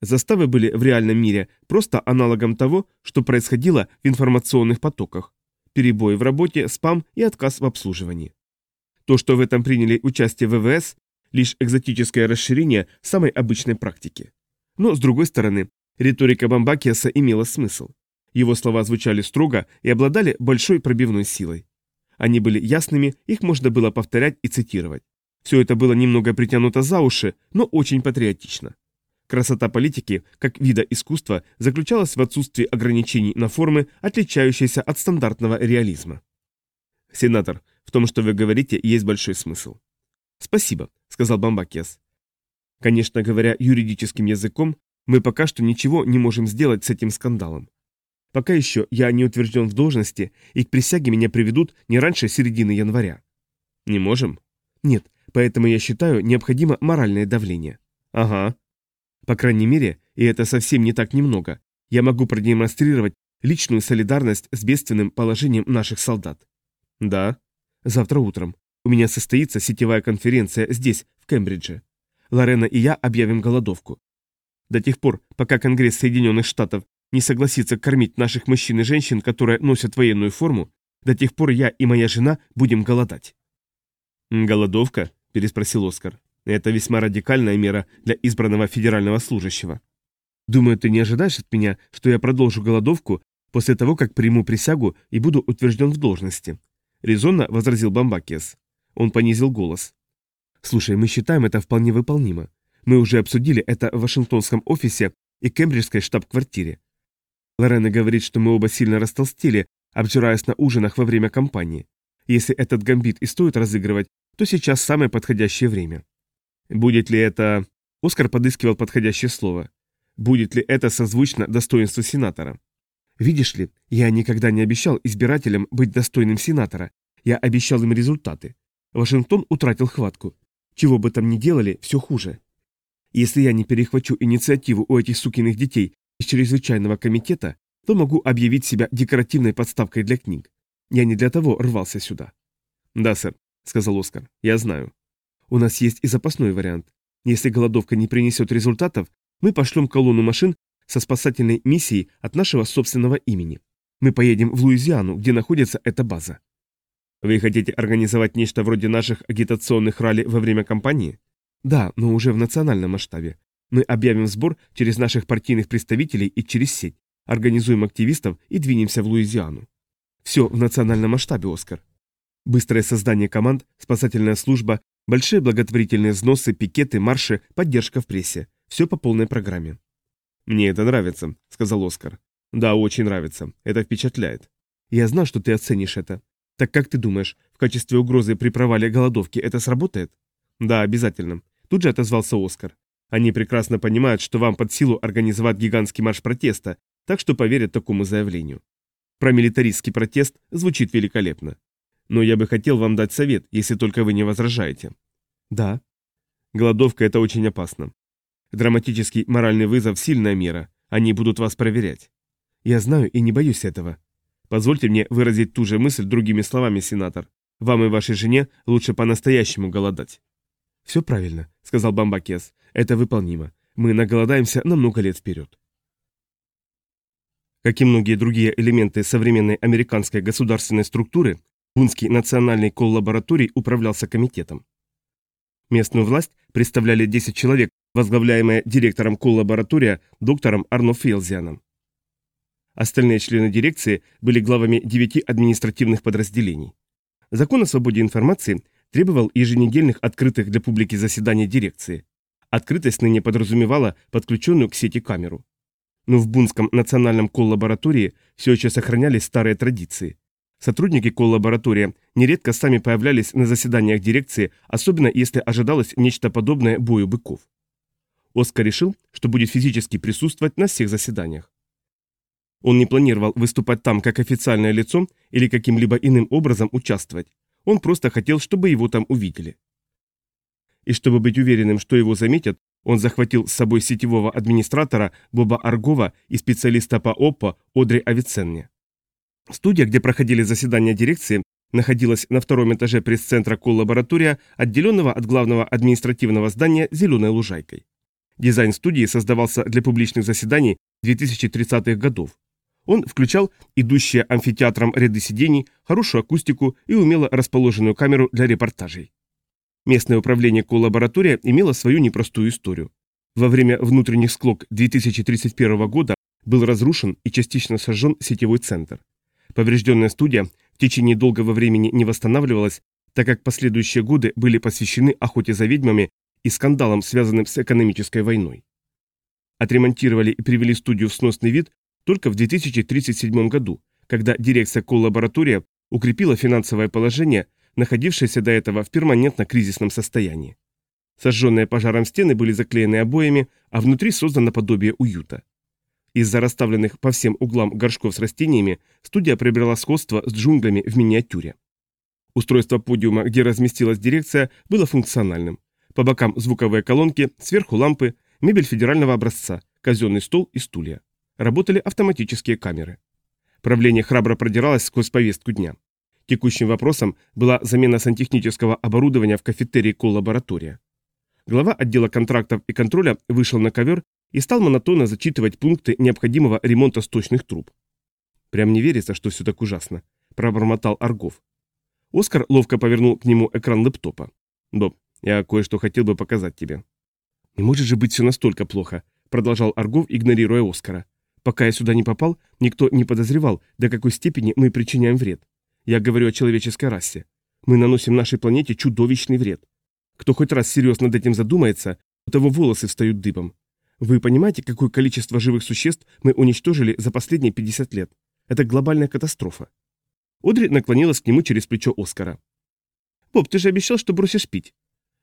Заставы были в реальном мире просто аналогом того, что происходило в информационных потоках. Перебои в работе, спам и отказ в обслуживании. То, что в этом приняли участие ВВС, лишь экзотическое расширение самой обычной практики. Но, с другой стороны, риторика Бамбакиаса имела смысл. Его слова звучали строго и обладали большой пробивной силой. Они были ясными, их можно было повторять и цитировать. Все это было немного притянуто за уши, но очень патриотично. Красота политики, как вида искусства, заключалась в отсутствии ограничений на формы, отличающиеся от стандартного реализма. Сенатор, в том, что вы говорите, есть большой смысл. Спасибо, сказал Бамбакес. Конечно, говоря юридическим языком, мы пока что ничего не можем сделать с этим скандалом. Пока еще я не утвержден в должности, и к присяге меня приведут не раньше середины января. Не можем? Нет, поэтому я считаю, необходимо моральное давление. Ага. По крайней мере, и это совсем не так немного, я могу продемонстрировать личную солидарность с бедственным положением наших солдат. Да. Завтра утром. У меня состоится сетевая конференция здесь, в Кембридже. Лорена и я объявим голодовку. До тех пор, пока Конгресс Соединенных Штатов не согласится кормить наших мужчин и женщин, которые носят военную форму, до тех пор я и моя жена будем голодать. «Голодовка?» – переспросил Оскар. «Это весьма радикальная мера для избранного федерального служащего. Думаю, ты не ожидаешь от меня, что я продолжу голодовку после того, как приму присягу и буду утвержден в должности?» Резонно возразил Бамбакиас. Он понизил голос. «Слушай, мы считаем это вполне выполнимо. Мы уже обсудили это в Вашингтонском офисе и Кембриджской штаб-квартире. Лорена говорит, что мы оба сильно растолстели, обжираясь на ужинах во время кампании. Если этот гамбит и стоит разыгрывать, то сейчас самое подходящее время. Будет ли это... Оскар подыскивал подходящее слово. Будет ли это созвучно достоинству сенатора? Видишь ли, я никогда не обещал избирателям быть достойным сенатора. Я обещал им результаты. Вашингтон утратил хватку. Чего бы там ни делали, все хуже. Если я не перехвачу инициативу у этих сукиных детей из чрезвычайного комитета, то могу объявить себя декоративной подставкой для книг. Я не для того рвался сюда. Да, сэр, сказал Оскар, я знаю. У нас есть и запасной вариант. Если голодовка не принесет результатов, мы пошлем колонну машин со спасательной миссией от нашего собственного имени. Мы поедем в Луизиану, где находится эта база. Вы хотите организовать нечто вроде наших агитационных ралли во время кампании? Да, но уже в национальном масштабе. Мы объявим сбор через наших партийных представителей и через сеть, организуем активистов и двинемся в Луизиану. Все в национальном масштабе, Оскар. Быстрое создание команд, спасательная служба, большие благотворительные взносы, пикеты, марши, поддержка в прессе. Все по полной программе. «Мне это нравится», — сказал Оскар. «Да, очень нравится. Это впечатляет». «Я знал, что ты оценишь это. Так как ты думаешь, в качестве угрозы при провале голодовки это сработает?» «Да, обязательно», — тут же отозвался Оскар. Они прекрасно понимают, что вам под силу организовать гигантский марш протеста, так что поверят такому заявлению. Про милитаристский протест звучит великолепно. Но я бы хотел вам дать совет, если только вы не возражаете. Да. Голодовка – это очень опасно. Драматический моральный вызов – сильная мера. Они будут вас проверять. Я знаю и не боюсь этого. Позвольте мне выразить ту же мысль другими словами, сенатор. Вам и вашей жене лучше по-настоящему голодать. «Все правильно», — сказал Бамбакес. «Это выполнимо. Мы наголодаемся на много лет вперед. Как и многие другие элементы современной американской государственной структуры, Бунский национальный коллабораторий управлялся комитетом. Местную власть представляли 10 человек, возглавляемые директором коллаборатория доктором Арно Фейлзианом. Остальные члены дирекции были главами девяти административных подразделений. Закон о свободе информации требовал еженедельных открытых для публики заседаний дирекции. Открытость ныне подразумевала подключенную к сети камеру. Но в Бунском национальном коллаборатории все еще сохранялись старые традиции. Сотрудники коллаборатория нередко сами появлялись на заседаниях дирекции, особенно если ожидалось нечто подобное бою быков. Оскар решил, что будет физически присутствовать на всех заседаниях. Он не планировал выступать там как официальное лицо или каким-либо иным образом участвовать. Он просто хотел, чтобы его там увидели. И чтобы быть уверенным, что его заметят, он захватил с собой сетевого администратора Боба Аргова и специалиста по ОПО Одри Авиценне. Студия, где проходили заседания дирекции, находилась на втором этаже пресс-центра коллаборатория, отделенного от главного административного здания зеленой лужайкой. Дизайн студии создавался для публичных заседаний 2030-х годов. Он включал идущие амфитеатром ряды сидений, хорошую акустику и умело расположенную камеру для репортажей. Местное управление коллаборатория имело свою непростую историю. Во время внутренних склок 2031 года был разрушен и частично сожжен сетевой центр. Поврежденная студия в течение долгого времени не восстанавливалась, так как последующие годы были посвящены охоте за ведьмами и скандалам, связанным с экономической войной. Отремонтировали и привели студию в сносный вид только в 2037 году, когда дирекция коллаборатория укрепила финансовое положение, находившееся до этого в перманентно кризисном состоянии. Сожженные пожаром стены были заклеены обоями, а внутри создано подобие уюта. Из-за расставленных по всем углам горшков с растениями студия приобрела сходство с джунглями в миниатюре. Устройство подиума, где разместилась дирекция, было функциональным. По бокам звуковые колонки, сверху лампы, мебель федерального образца, казенный стол и стулья. Работали автоматические камеры. Правление храбро продиралось сквозь повестку дня. Текущим вопросом была замена сантехнического оборудования в кафетерии коллаборатория. Глава отдела контрактов и контроля вышел на ковер и стал монотонно зачитывать пункты необходимого ремонта сточных труб. «Прям не верится, что все так ужасно», – пробормотал Аргов. Оскар ловко повернул к нему экран лэптопа. «Боб, я кое-что хотел бы показать тебе». «Не может же быть все настолько плохо», – продолжал Аргов, игнорируя Оскара. «Пока я сюда не попал, никто не подозревал, до какой степени мы причиняем вред. Я говорю о человеческой расе. Мы наносим нашей планете чудовищный вред. Кто хоть раз серьезно над этим задумается, у того волосы встают дыбом. Вы понимаете, какое количество живых существ мы уничтожили за последние 50 лет? Это глобальная катастрофа. Одри наклонилась к нему через плечо Оскара. «Боб, ты же обещал, что бросишь пить».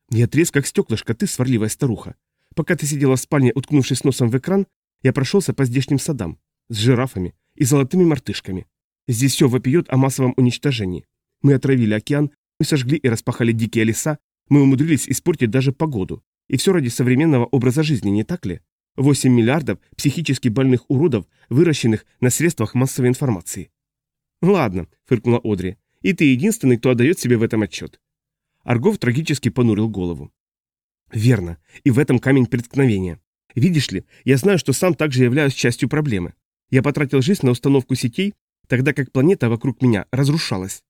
«Я треск, как стеклышко, ты сварливая старуха. Пока ты сидела в спальне, уткнувшись носом в экран, я прошелся по здешним садам. С жирафами и золотыми мартышками. Здесь все вопиет о массовом уничтожении. Мы отравили океан, мы сожгли и распахали дикие леса, мы умудрились испортить даже погоду. И все ради современного образа жизни, не так ли? 8 миллиардов психически больных уродов, выращенных на средствах массовой информации. «Ладно», — фыркнула Одри, — «и ты единственный, кто отдает себе в этом отчет». Аргов трагически понурил голову. «Верно, и в этом камень преткновения. Видишь ли, я знаю, что сам также являюсь частью проблемы. Я потратил жизнь на установку сетей, тогда как планета вокруг меня разрушалась.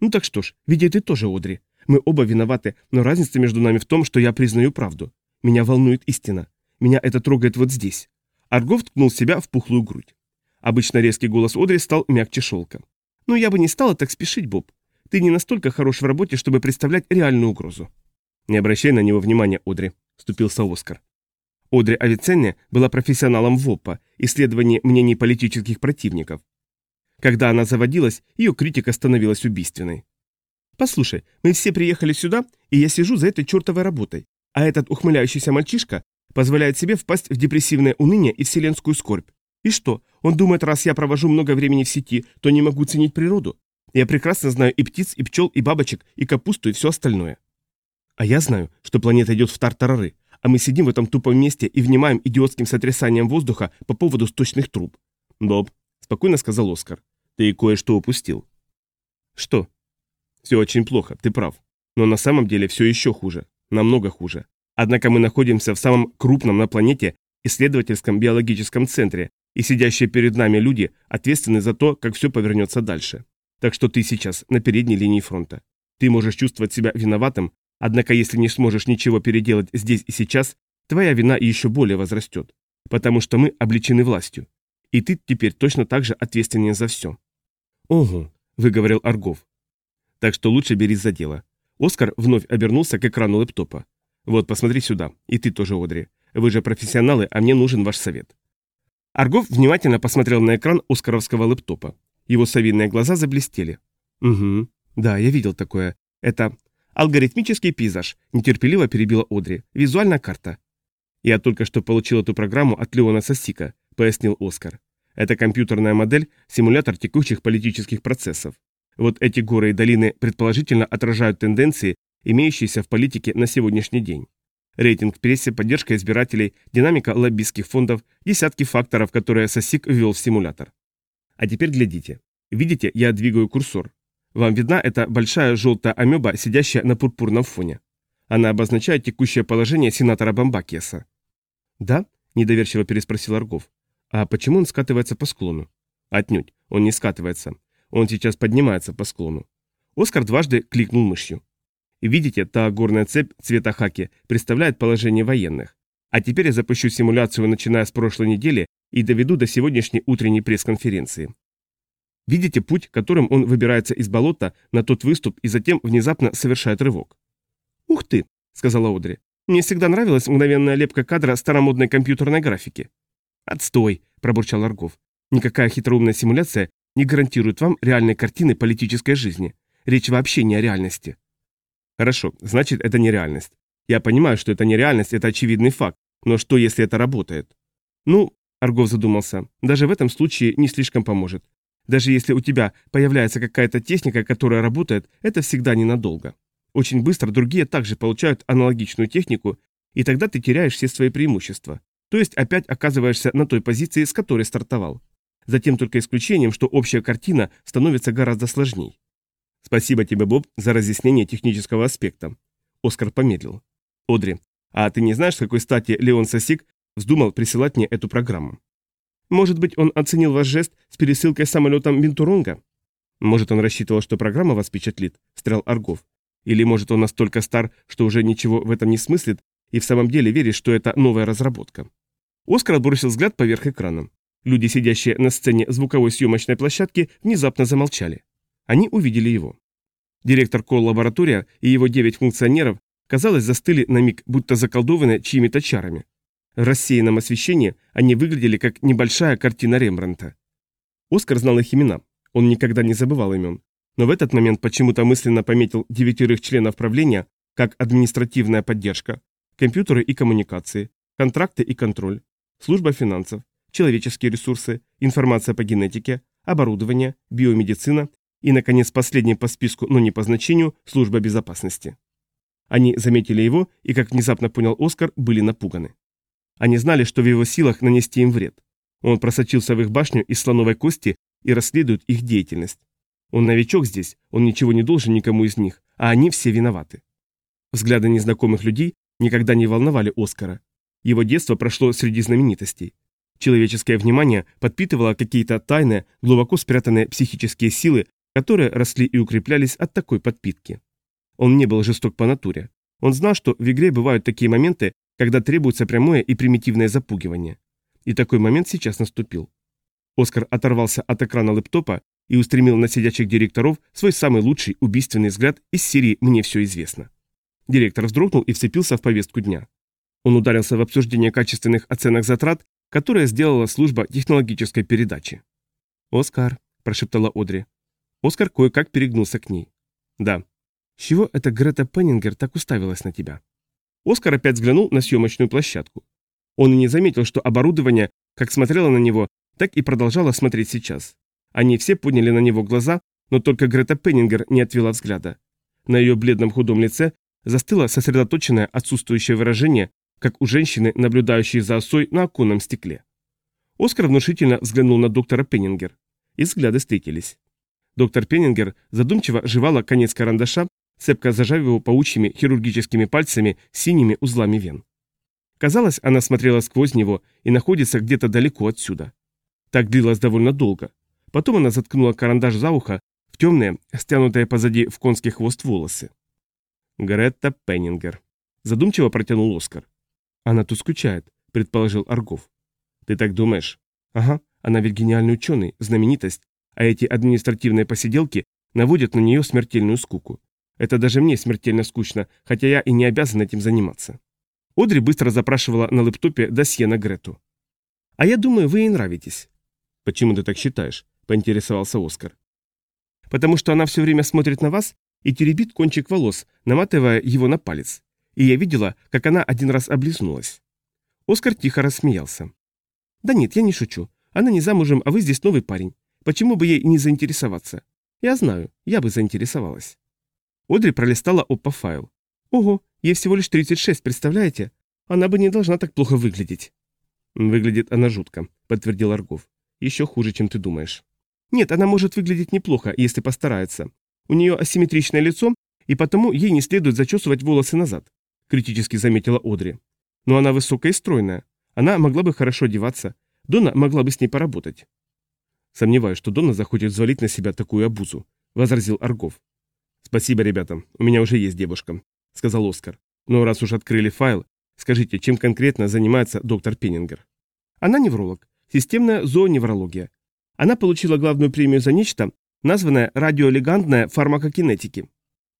Ну так что ж, видя ты тоже, Одри. Мы оба виноваты, но разница между нами в том, что я признаю правду. Меня волнует истина. Меня это трогает вот здесь. Аргов ткнул себя в пухлую грудь. Обычно резкий голос Одри стал мягче шелка. Но я бы не стала так спешить, Боб. Ты не настолько хорош в работе, чтобы представлять реальную угрозу. Не обращай на него внимания, Одри, вступился Оскар. Одри Авиценне была профессионалом в ОПА, исследовании мнений политических противников. Когда она заводилась, ее критика становилась убийственной. «Послушай, мы все приехали сюда, и я сижу за этой чертовой работой, а этот ухмыляющийся мальчишка позволяет себе впасть в депрессивное уныние и вселенскую скорбь. И что, он думает, раз я провожу много времени в сети, то не могу ценить природу? Я прекрасно знаю и птиц, и пчел, и бабочек, и капусту, и все остальное. А я знаю, что планета идет в тартарары, а мы сидим в этом тупом месте и внимаем идиотским сотрясанием воздуха по поводу сточных труб. Боб, спокойно сказал Оскар, ты кое-что упустил. Что? Все очень плохо, ты прав. Но на самом деле все еще хуже. Намного хуже. Однако мы находимся в самом крупном на планете исследовательском биологическом центре, и сидящие перед нами люди ответственны за то, как все повернется дальше. Так что ты сейчас на передней линии фронта. Ты можешь чувствовать себя виноватым, однако если не сможешь ничего переделать здесь и сейчас, твоя вина еще более возрастет, потому что мы обличены властью. И ты теперь точно так же ответственен за все. «Ого», — выговорил Аргов. «Так что лучше берись за дело». Оскар вновь обернулся к экрану лэптопа. «Вот, посмотри сюда. И ты тоже, Одри. Вы же профессионалы, а мне нужен ваш совет». Аргов внимательно посмотрел на экран оскаровского лэптопа. Его совиные глаза заблестели. «Угу. Да, я видел такое. Это алгоритмический пейзаж», – нетерпеливо перебила Одри. «Визуальная карта». «Я только что получил эту программу от Леона Сосика», – пояснил Оскар. «Это компьютерная модель, симулятор текущих политических процессов. Вот эти горы и долины предположительно отражают тенденции, имеющиеся в политике на сегодняшний день. Рейтинг в прессе, поддержка избирателей, динамика лоббистских фондов, десятки факторов, которые Сосик ввел в симулятор. А теперь глядите. Видите, я двигаю курсор. Вам видна эта большая желтая амеба, сидящая на пурпурном фоне. Она обозначает текущее положение сенатора Бамбакеса. «Да?» – недоверчиво переспросил Аргов. «А почему он скатывается по склону?» «Отнюдь, он не скатывается. Он сейчас поднимается по склону». Оскар дважды кликнул мышью. Видите, та горная цепь цвета хаки представляет положение военных. А теперь я запущу симуляцию, начиная с прошлой недели, и доведу до сегодняшней утренней пресс-конференции. Видите путь, которым он выбирается из болота на тот выступ и затем внезапно совершает рывок. «Ух ты!» — сказала Одри. «Мне всегда нравилась мгновенная лепка кадра старомодной компьютерной графики». «Отстой!» — пробурчал Аргов. «Никакая хитроумная симуляция не гарантирует вам реальной картины политической жизни. Речь вообще не о реальности». Хорошо, значит, это не реальность. Я понимаю, что это не реальность, это очевидный факт. Но что, если это работает? Ну, Аргов задумался, даже в этом случае не слишком поможет. Даже если у тебя появляется какая-то техника, которая работает, это всегда ненадолго. Очень быстро другие также получают аналогичную технику, и тогда ты теряешь все свои преимущества. То есть опять оказываешься на той позиции, с которой стартовал. Затем только исключением, что общая картина становится гораздо сложней. Спасибо тебе, Боб, за разъяснение технического аспекта. Оскар помедлил. Одри, а ты не знаешь, с какой стати Леон Сосик вздумал присылать мне эту программу? Может быть, он оценил ваш жест с пересылкой самолетом Бинтуронга? Может, он рассчитывал, что программа вас впечатлит, стрел Аргов. Или, может, он настолько стар, что уже ничего в этом не смыслит и в самом деле верит, что это новая разработка. Оскар отбросил взгляд поверх экрана. Люди, сидящие на сцене звуковой съемочной площадки, внезапно замолчали. Они увидели его. Директор колл-лаборатория и его девять функционеров, казалось, застыли на миг, будто заколдованы чьими-то чарами. В рассеянном освещении они выглядели как небольшая картина Рембранта. Оскар знал их имена, он никогда не забывал имен, но в этот момент почему-то мысленно пометил девятерых членов правления как административная поддержка, компьютеры и коммуникации, контракты и контроль, служба финансов, человеческие ресурсы, информация по генетике, оборудование, биомедицина и, наконец, последний по списку, но не по значению, служба безопасности. Они заметили его и, как внезапно понял Оскар, были напуганы. Они знали, что в его силах нанести им вред. Он просочился в их башню из слоновой кости и расследует их деятельность. Он новичок здесь, он ничего не должен никому из них, а они все виноваты. Взгляды незнакомых людей никогда не волновали Оскара. Его детство прошло среди знаменитостей. Человеческое внимание подпитывало какие-то тайные, глубоко спрятанные психические силы, которые росли и укреплялись от такой подпитки. Он не был жесток по натуре. Он знал, что в игре бывают такие моменты, когда требуется прямое и примитивное запугивание. И такой момент сейчас наступил. Оскар оторвался от экрана лэптопа и устремил на сидящих директоров свой самый лучший убийственный взгляд из серии «Мне все известно». Директор вздрогнул и вцепился в повестку дня. Он ударился в обсуждение качественных оценок затрат, которые сделала служба технологической передачи. «Оскар», – прошептала Одри, Оскар кое-как перегнулся к ней. «Да». «С чего эта Грета Пеннингер так уставилась на тебя?» Оскар опять взглянул на съемочную площадку. Он и не заметил, что оборудование как смотрело на него, так и продолжало смотреть сейчас. Они все подняли на него глаза, но только Грета Пеннингер не отвела взгляда. На ее бледном худом лице застыло сосредоточенное отсутствующее выражение, как у женщины, наблюдающей за осой на оконном стекле. Оскар внушительно взглянул на доктора Пеннингер. И взгляды встретились. Доктор Пеннингер задумчиво жевала конец карандаша, цепко зажав его паучьими хирургическими пальцами синими узлами вен. Казалось, она смотрела сквозь него и находится где-то далеко отсюда. Так длилось довольно долго. Потом она заткнула карандаш за ухо в темные, стянутые позади в конский хвост волосы. Гретта Пеннингер. Задумчиво протянул Оскар. Она тут скучает, предположил Аргов. Ты так думаешь? Ага, она ведь гениальный ученый, знаменитость, а эти административные посиделки наводят на нее смертельную скуку. Это даже мне смертельно скучно, хотя я и не обязан этим заниматься. Одри быстро запрашивала на лэптопе досье на Грету. «А я думаю, вы ей нравитесь». «Почему ты так считаешь?» – поинтересовался Оскар. «Потому что она все время смотрит на вас и теребит кончик волос, наматывая его на палец. И я видела, как она один раз облизнулась». Оскар тихо рассмеялся. «Да нет, я не шучу. Она не замужем, а вы здесь новый парень. Почему бы ей не заинтересоваться? Я знаю, я бы заинтересовалась». Одри пролистала ОПА-файл. «Ого, ей всего лишь 36, представляете? Она бы не должна так плохо выглядеть». «Выглядит она жутко», — подтвердил Аргов. «Еще хуже, чем ты думаешь». «Нет, она может выглядеть неплохо, если постарается. У нее асимметричное лицо, и потому ей не следует зачесывать волосы назад», — критически заметила Одри. «Но она высокая и стройная. Она могла бы хорошо одеваться. Дона могла бы с ней поработать». «Сомневаюсь, что Дона захочет взвалить на себя такую обузу», — возразил Аргов. «Спасибо, ребята, у меня уже есть девушка», — сказал Оскар. «Но раз уж открыли файл, скажите, чем конкретно занимается доктор Пеннингер?» «Она невролог. Системная зооневрология. Она получила главную премию за нечто, названное радиолегандная фармакокинетики».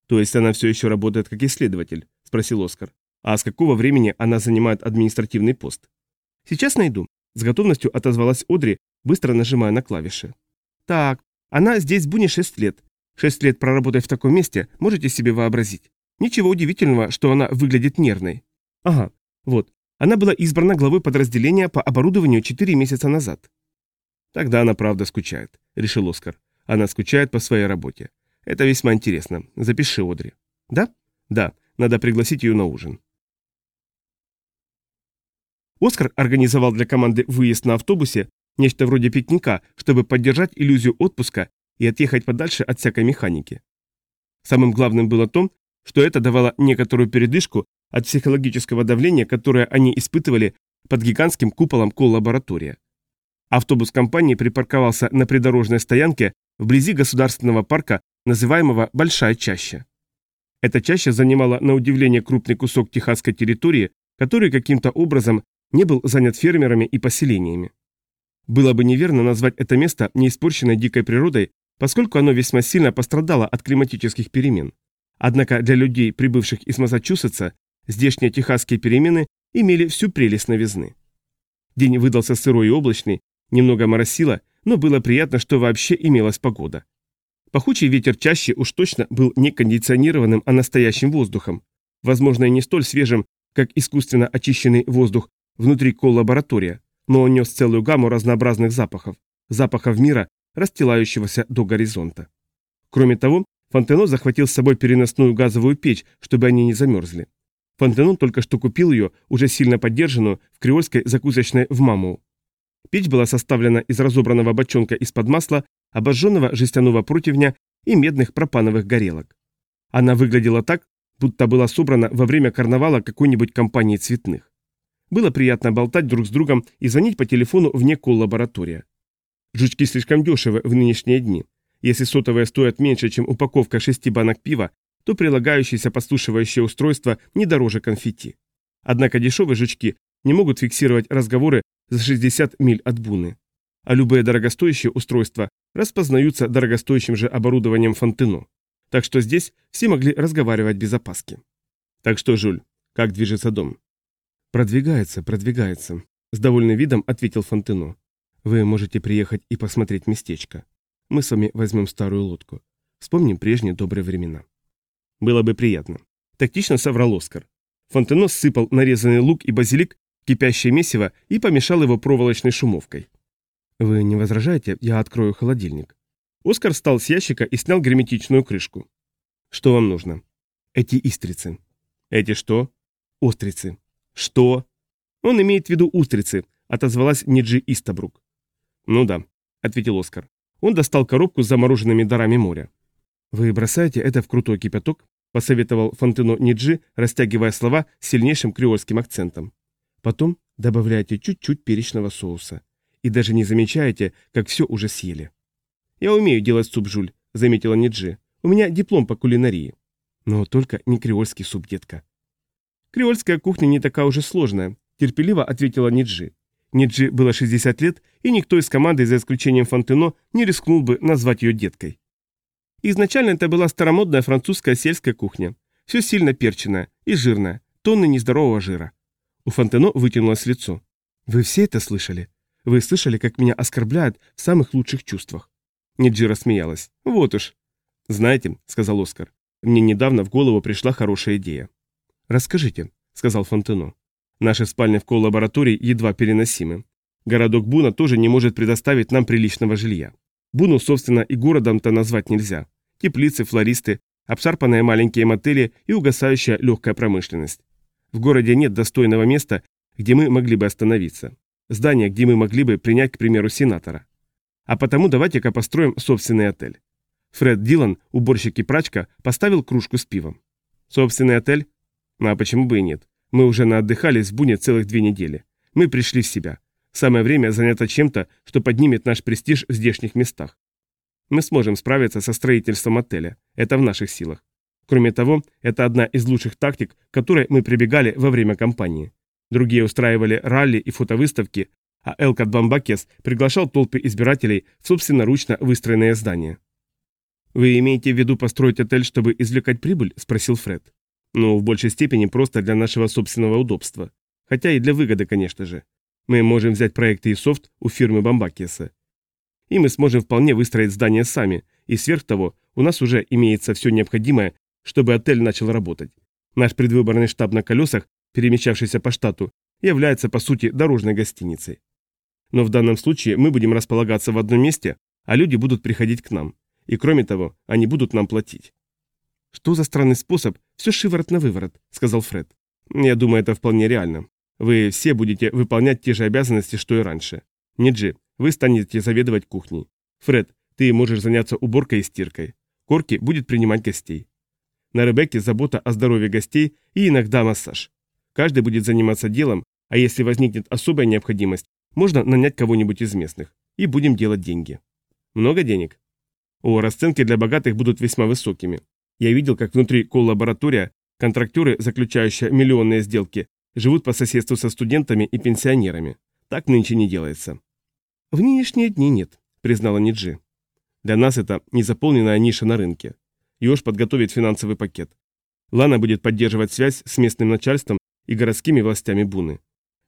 «То есть она все еще работает как исследователь?» – спросил Оскар. «А с какого времени она занимает административный пост?» «Сейчас найду», – с готовностью отозвалась Одри, быстро нажимая на клавиши. «Так, она здесь Буни 6 лет, Шесть лет проработать в таком месте, можете себе вообразить. Ничего удивительного, что она выглядит нервной. Ага, вот. Она была избрана главой подразделения по оборудованию четыре месяца назад. Тогда она правда скучает, решил Оскар. Она скучает по своей работе. Это весьма интересно. Запиши, Одри. Да? Да, надо пригласить ее на ужин. Оскар организовал для команды выезд на автобусе, нечто вроде пикника, чтобы поддержать иллюзию отпуска и отъехать подальше от всякой механики. Самым главным было то, что это давало некоторую передышку от психологического давления, которое они испытывали под гигантским куполом коллаборатория. Автобус компании припарковался на придорожной стоянке вблизи государственного парка, называемого Большая чаща. Эта чаща занимала на удивление крупный кусок техасской территории, который каким-то образом не был занят фермерами и поселениями. Было бы неверно назвать это место неиспорченной дикой природой поскольку оно весьма сильно пострадало от климатических перемен. Однако для людей, прибывших из Массачусетса, здешние техасские перемены имели всю прелесть новизны. День выдался сырой и облачный, немного моросило, но было приятно, что вообще имелась погода. Пахучий ветер чаще уж точно был не кондиционированным, а настоящим воздухом, возможно, и не столь свежим, как искусственно очищенный воздух внутри коллаборатория, но он нес целую гамму разнообразных запахов, запахов мира, расстилающегося до горизонта. Кроме того, Фонтено захватил с собой переносную газовую печь, чтобы они не замерзли. Фонтено только что купил ее, уже сильно поддержанную, в креольской закусочной в Маму. Печь была составлена из разобранного бочонка из-под масла, обожженного жестяного противня и медных пропановых горелок. Она выглядела так, будто была собрана во время карнавала какой-нибудь компании цветных. Было приятно болтать друг с другом и звонить по телефону вне коллаборатория. Жучки слишком дешевы в нынешние дни. Если сотовые стоят меньше, чем упаковка шести банок пива, то прилагающееся подслушивающее устройство не дороже конфетти. Однако дешевые жучки не могут фиксировать разговоры за 60 миль от Буны. А любые дорогостоящие устройства распознаются дорогостоящим же оборудованием Фонтено. Так что здесь все могли разговаривать без опаски. Так что, Жуль, как движется дом? Продвигается, продвигается, с довольным видом ответил Фонтено. Вы можете приехать и посмотреть местечко. Мы с вами возьмем старую лодку. Вспомним прежние добрые времена. Было бы приятно. Тактично соврал Оскар. Фонтенос сыпал нарезанный лук и базилик кипящее месиво и помешал его проволочной шумовкой. «Вы не возражаете? Я открою холодильник». Оскар встал с ящика и снял герметичную крышку. «Что вам нужно?» «Эти истрицы». «Эти что?» «Острицы». «Что?» «Он имеет в виду устрицы», — отозвалась Ниджи Истабрук. «Ну да», — ответил Оскар. Он достал коробку с замороженными дарами моря. «Вы бросаете это в крутой кипяток, посоветовал Фонтено Ниджи, растягивая слова с сильнейшим креольским акцентом. Потом добавляйте чуть-чуть перечного соуса. И даже не замечаете, как все уже съели. «Я умею делать суп, Жуль», — заметила Ниджи. «У меня диплом по кулинарии». «Но только не креольский суп, детка». «Креольская кухня не такая уже сложная», — терпеливо ответила Ниджи. Ниджи было 60 лет, и никто из команды, за исключением Фонтено, не рискнул бы назвать ее деткой. Изначально это была старомодная французская сельская кухня. Все сильно перченое и жирное, тонны нездорового жира. У Фонтено вытянулось лицо. «Вы все это слышали? Вы слышали, как меня оскорбляют в самых лучших чувствах?» Ниджи рассмеялась. «Вот уж». «Знаете», — сказал Оскар, — «мне недавно в голову пришла хорошая идея». «Расскажите», — сказал Фонтено. «Наши спальни в коллаборатории едва переносимы. Городок Буна тоже не может предоставить нам приличного жилья. Буну, собственно, и городом-то назвать нельзя теплицы, флористы, обшарпанные маленькие мотели и угасающая легкая промышленность. В городе нет достойного места, где мы могли бы остановиться. Здания, где мы могли бы принять, к примеру, сенатора. А потому давайте-ка построим собственный отель. Фред Дилан, уборщик и прачка, поставил кружку с пивом. Собственный отель? Ну а почему бы и нет? Мы уже наотдыхались в Буне целых две недели. Мы пришли в себя. Самое время заняться чем-то, что поднимет наш престиж в здешних местах. Мы сможем справиться со строительством отеля. Это в наших силах. Кроме того, это одна из лучших тактик, к которой мы прибегали во время кампании. Другие устраивали ралли и фотовыставки, а Элкат Бамбакес приглашал толпы избирателей в собственноручно выстроенные здания. «Вы имеете в виду построить отель, чтобы извлекать прибыль?» – спросил Фред. «Ну, в большей степени просто для нашего собственного удобства. Хотя и для выгоды, конечно же. Мы можем взять проекты и софт у фирмы Бамбакеса и мы сможем вполне выстроить здание сами, и сверх того, у нас уже имеется все необходимое, чтобы отель начал работать. Наш предвыборный штаб на колесах, перемещавшийся по штату, является по сути дорожной гостиницей. Но в данном случае мы будем располагаться в одном месте, а люди будут приходить к нам. И кроме того, они будут нам платить. «Что за странный способ? Все шиворот на выворот», — сказал Фред. «Я думаю, это вполне реально. Вы все будете выполнять те же обязанности, что и раньше. Ниджи, вы станете заведовать кухней. Фред, ты можешь заняться уборкой и стиркой. Корки будет принимать гостей. На Ребекке забота о здоровье гостей и иногда массаж. Каждый будет заниматься делом, а если возникнет особая необходимость, можно нанять кого-нибудь из местных. И будем делать деньги. Много денег? О, расценки для богатых будут весьма высокими. Я видел, как внутри коллаборатория контрактеры, заключающие миллионные сделки, живут по соседству со студентами и пенсионерами. Так нынче не делается. «В нынешние дни нет», — признала Ниджи. «Для нас это незаполненная ниша на рынке. Йош подготовит финансовый пакет. Лана будет поддерживать связь с местным начальством и городскими властями Буны.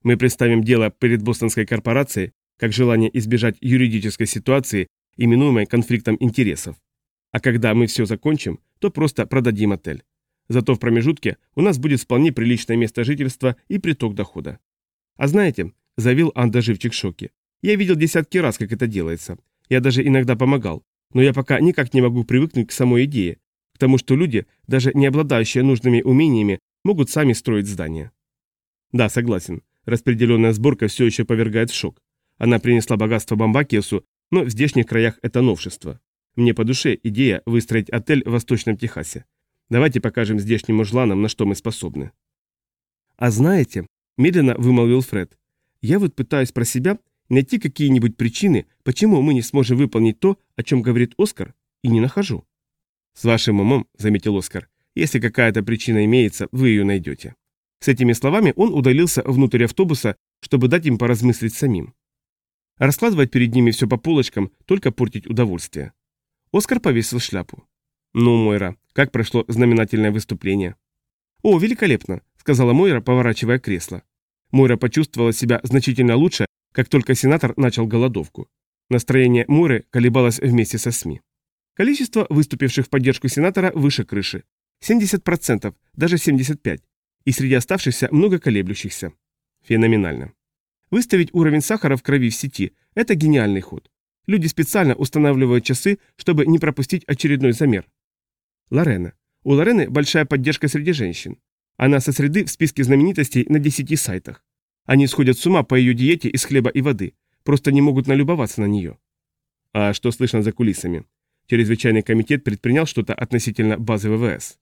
Мы представим дело перед бостонской корпорацией как желание избежать юридической ситуации, именуемой конфликтом интересов. А когда мы все закончим, то просто продадим отель. Зато в промежутке у нас будет вполне приличное место жительства и приток дохода. А знаете, заявил Анда Живчик Шоки, я видел десятки раз, как это делается. Я даже иногда помогал. Но я пока никак не могу привыкнуть к самой идее, к тому, что люди, даже не обладающие нужными умениями, могут сами строить здания. Да, согласен. Распределенная сборка все еще повергает в шок. Она принесла богатство Бамбакиесу, но в здешних краях это новшество. Мне по душе идея выстроить отель в Восточном Техасе. Давайте покажем здешним мужланам, на что мы способны. А знаете, медленно вымолвил Фред, я вот пытаюсь про себя найти какие-нибудь причины, почему мы не сможем выполнить то, о чем говорит Оскар, и не нахожу. С вашим умом, заметил Оскар, если какая-то причина имеется, вы ее найдете. С этими словами он удалился внутрь автобуса, чтобы дать им поразмыслить самим. Раскладывать перед ними все по полочкам, только портить удовольствие. Оскар повесил шляпу. «Ну, Мойра, как прошло знаменательное выступление?» «О, великолепно», — сказала Мойра, поворачивая кресло. Мойра почувствовала себя значительно лучше, как только сенатор начал голодовку. Настроение Муры колебалось вместе со СМИ. Количество выступивших в поддержку сенатора выше крыши. 70%, даже 75%. И среди оставшихся много колеблющихся. Феноменально. Выставить уровень сахара в крови в сети – это гениальный ход. Люди специально устанавливают часы, чтобы не пропустить очередной замер. Лорена. У Лорены большая поддержка среди женщин. Она со среды в списке знаменитостей на 10 сайтах. Они сходят с ума по ее диете из хлеба и воды, просто не могут налюбоваться на нее. А что слышно за кулисами? Чрезвычайный комитет предпринял что-то относительно базы ВВС.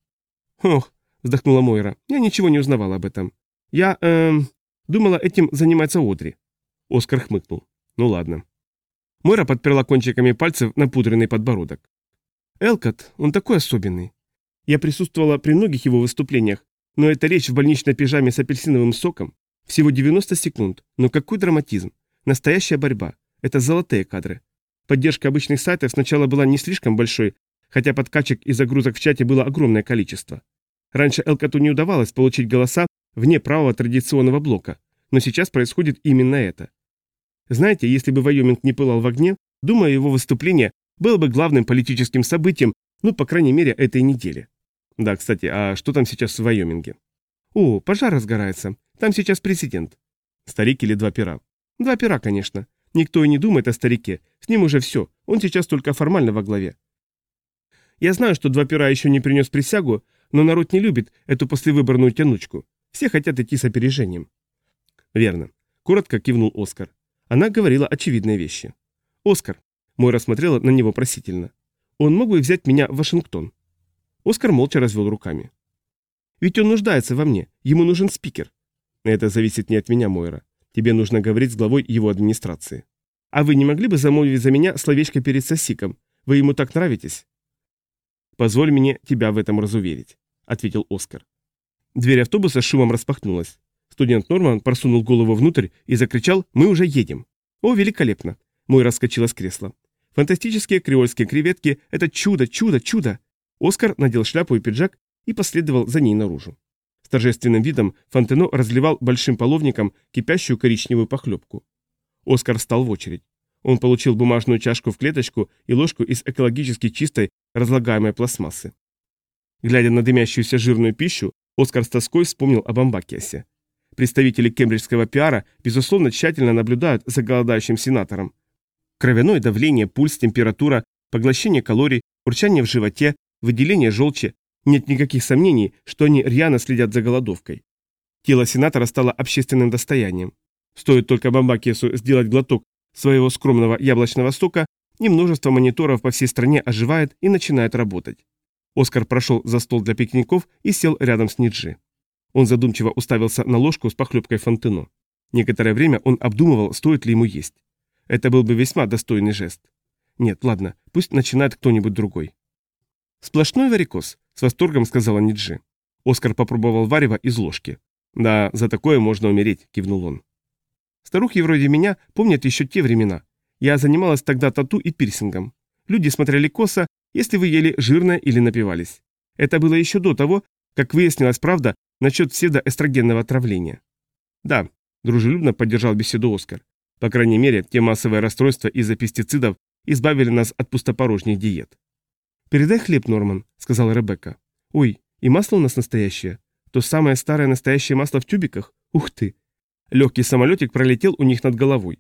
Ох, вздохнула Мойра, я ничего не узнавала об этом. Я, эм, думала, этим занимается Одри.
Оскар хмыкнул. Ну ладно.
Мойра подперла кончиками пальцев напудренный подбородок. Элкот, он такой особенный. Я присутствовала при многих его выступлениях, но эта речь в больничной пижаме с апельсиновым соком всего 90 секунд, но какой драматизм. Настоящая борьба. Это золотые кадры. Поддержка обычных сайтов сначала была не слишком большой, хотя подкачек и загрузок в чате было огромное количество. Раньше Элкоту не удавалось получить голоса вне правого традиционного блока, но сейчас происходит именно это. Знаете, если бы Вайоминг не пылал в огне, думаю, его выступление было бы главным политическим событием, ну, по крайней мере, этой недели. Да, кстати, а что там сейчас в Вайоминге? О, пожар разгорается. Там сейчас президент.
Старик или два пера?
Два пера, конечно. Никто и не думает о старике. С ним уже все. Он сейчас только формально во главе. Я знаю, что два пера еще не принес присягу, но народ не любит эту послевыборную тянучку. Все хотят идти с опережением.
Верно. Коротко кивнул Оскар. Она говорила очевидные вещи.
Оскар. Мой рассмотрела на него просительно. Он мог бы взять меня в Вашингтон. Оскар молча развел руками. Ведь он нуждается во мне. Ему нужен спикер.
Это зависит не от меня, Мойра. Тебе нужно говорить с главой его администрации.
А вы не могли бы замолвить за меня словечко перед Сосиком? Вы ему так нравитесь?
Позволь мне тебя в этом разуверить, ответил Оскар.
Дверь автобуса шумом распахнулась. Студент Норман просунул голову внутрь и закричал «Мы уже едем!» «О, великолепно!» Мой раскочила с кресла. «Фантастические креольские креветки — это чудо, чудо, чудо!» Оскар надел шляпу и пиджак и последовал за ней наружу. С торжественным видом Фонтено разливал большим половником кипящую коричневую похлебку. Оскар встал в очередь. Он получил бумажную чашку в клеточку и ложку из экологически чистой разлагаемой пластмассы. Глядя на дымящуюся жирную пищу, Оскар с тоской вспомнил об Амбакиасе. Представители кембриджского пиара, безусловно, тщательно наблюдают за голодающим сенатором. Кровяное давление, пульс, температура, поглощение калорий, урчание в животе, выделение желчи, нет никаких сомнений, что они рьяно следят за голодовкой. Тело сенатора стало общественным достоянием. Стоит только Бамбакесу сделать глоток своего скромного яблочного сока, и множество мониторов по всей стране оживает и начинает работать. Оскар прошел за стол для пикников и сел рядом с Ниджи. Он задумчиво уставился на ложку с похлебкой фонтено. Некоторое время он обдумывал, стоит ли ему есть. Это был бы весьма достойный жест. Нет, ладно, пусть начинает кто-нибудь другой. Сплошной варикоз, с восторгом сказала Ниджи. Оскар попробовал варево из ложки. «Да, за такое можно умереть», — кивнул он. Старухи вроде меня помнят еще те времена. Я занималась тогда тату и пирсингом. Люди смотрели косо, если вы ели жирное или напивались. Это было еще до того, как выяснилась правда насчет псевдоэстрогенного отравления. Да, дружелюбно поддержал беседу Оскар. По крайней мере, те массовые расстройства из-за пестицидов избавили нас от пустопорожних диет. «Передай хлеб, Норман», — сказала Ребекка. «Ой, и масло у нас настоящее. То самое старое настоящее масло в тюбиках? Ух ты!» Легкий самолетик пролетел у них над головой.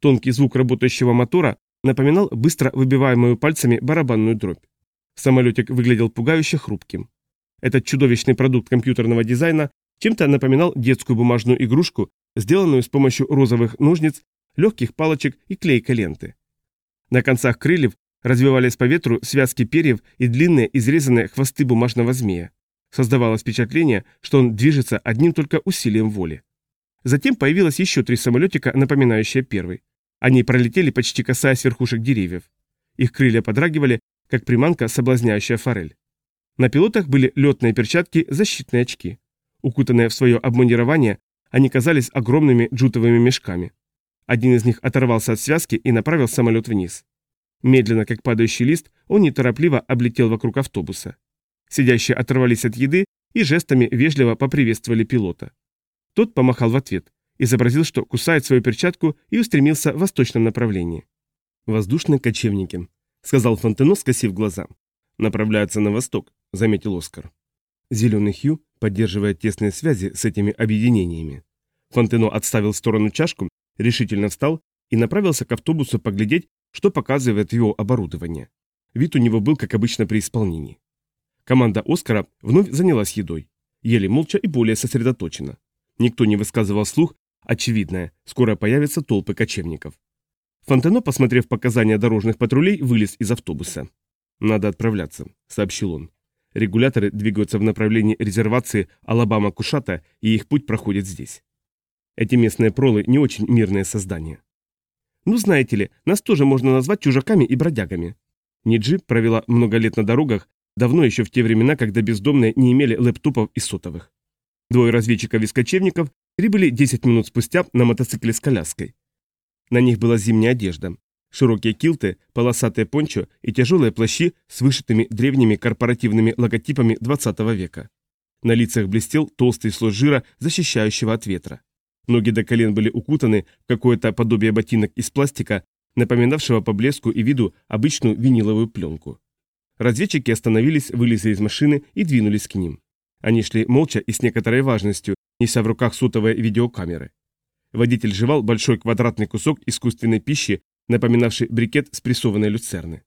Тонкий звук работающего мотора напоминал быстро выбиваемую пальцами барабанную дробь. Самолетик выглядел пугающе хрупким. Этот чудовищный продукт компьютерного дизайна чем-то напоминал детскую бумажную игрушку, сделанную с помощью розовых ножниц, легких палочек и клейкой ленты. На концах крыльев Развивались по ветру связки перьев и длинные изрезанные хвосты бумажного змея. Создавалось впечатление, что он движется одним только усилием воли. Затем появилось еще три самолетика, напоминающие первый. Они пролетели, почти касаясь верхушек деревьев. Их крылья подрагивали, как приманка, соблазняющая форель. На пилотах были летные перчатки, защитные очки. Укутанные в свое обмундирование, они казались огромными джутовыми мешками. Один из них оторвался от связки и направил самолет вниз. Медленно, как падающий лист, он неторопливо облетел вокруг автобуса. Сидящие оторвались от еды и жестами вежливо поприветствовали пилота. Тот помахал в ответ, изобразил, что кусает свою перчатку и устремился в восточном направлении.
«Воздушные кочевники», — сказал Фонтено, скосив глаза. «Направляются на восток», — заметил Оскар. Зеленый Хью поддерживает тесные связи с этими объединениями. Фонтено отставил в сторону чашку, решительно встал и направился к автобусу поглядеть, что показывает его оборудование. Вид у него был, как обычно, при исполнении. Команда Оскара вновь занялась едой. Ели молча и более сосредоточенно. Никто не высказывал слух, очевидное, скоро появятся толпы кочевников. Фонтено, посмотрев показания дорожных патрулей, вылез из автобуса. «Надо отправляться», — сообщил он. Регуляторы двигаются в направлении резервации Алабама-Кушата, и их путь проходит здесь. Эти местные пролы не очень мирные создания. Ну, знаете ли, нас тоже можно назвать чужаками и бродягами. Ниджи провела много лет на дорогах, давно еще в те времена, когда бездомные не имели лэптопов и сотовых. Двое разведчиков из кочевников прибыли 10 минут спустя на мотоцикле с коляской. На них была зимняя одежда. Широкие килты, полосатые пончо и тяжелые плащи с вышитыми древними корпоративными логотипами 20 века. На лицах блестел толстый слой жира, защищающего от ветра. Ноги до колен были укутаны в какое-то подобие ботинок из пластика, напоминавшего по блеску и виду обычную виниловую пленку. Разведчики остановились, вылезли из машины и двинулись к ним. Они шли молча и с некоторой важностью, неся в руках сотовые видеокамеры. Водитель жевал большой квадратный кусок искусственной пищи, напоминавший брикет спрессованной люцерны.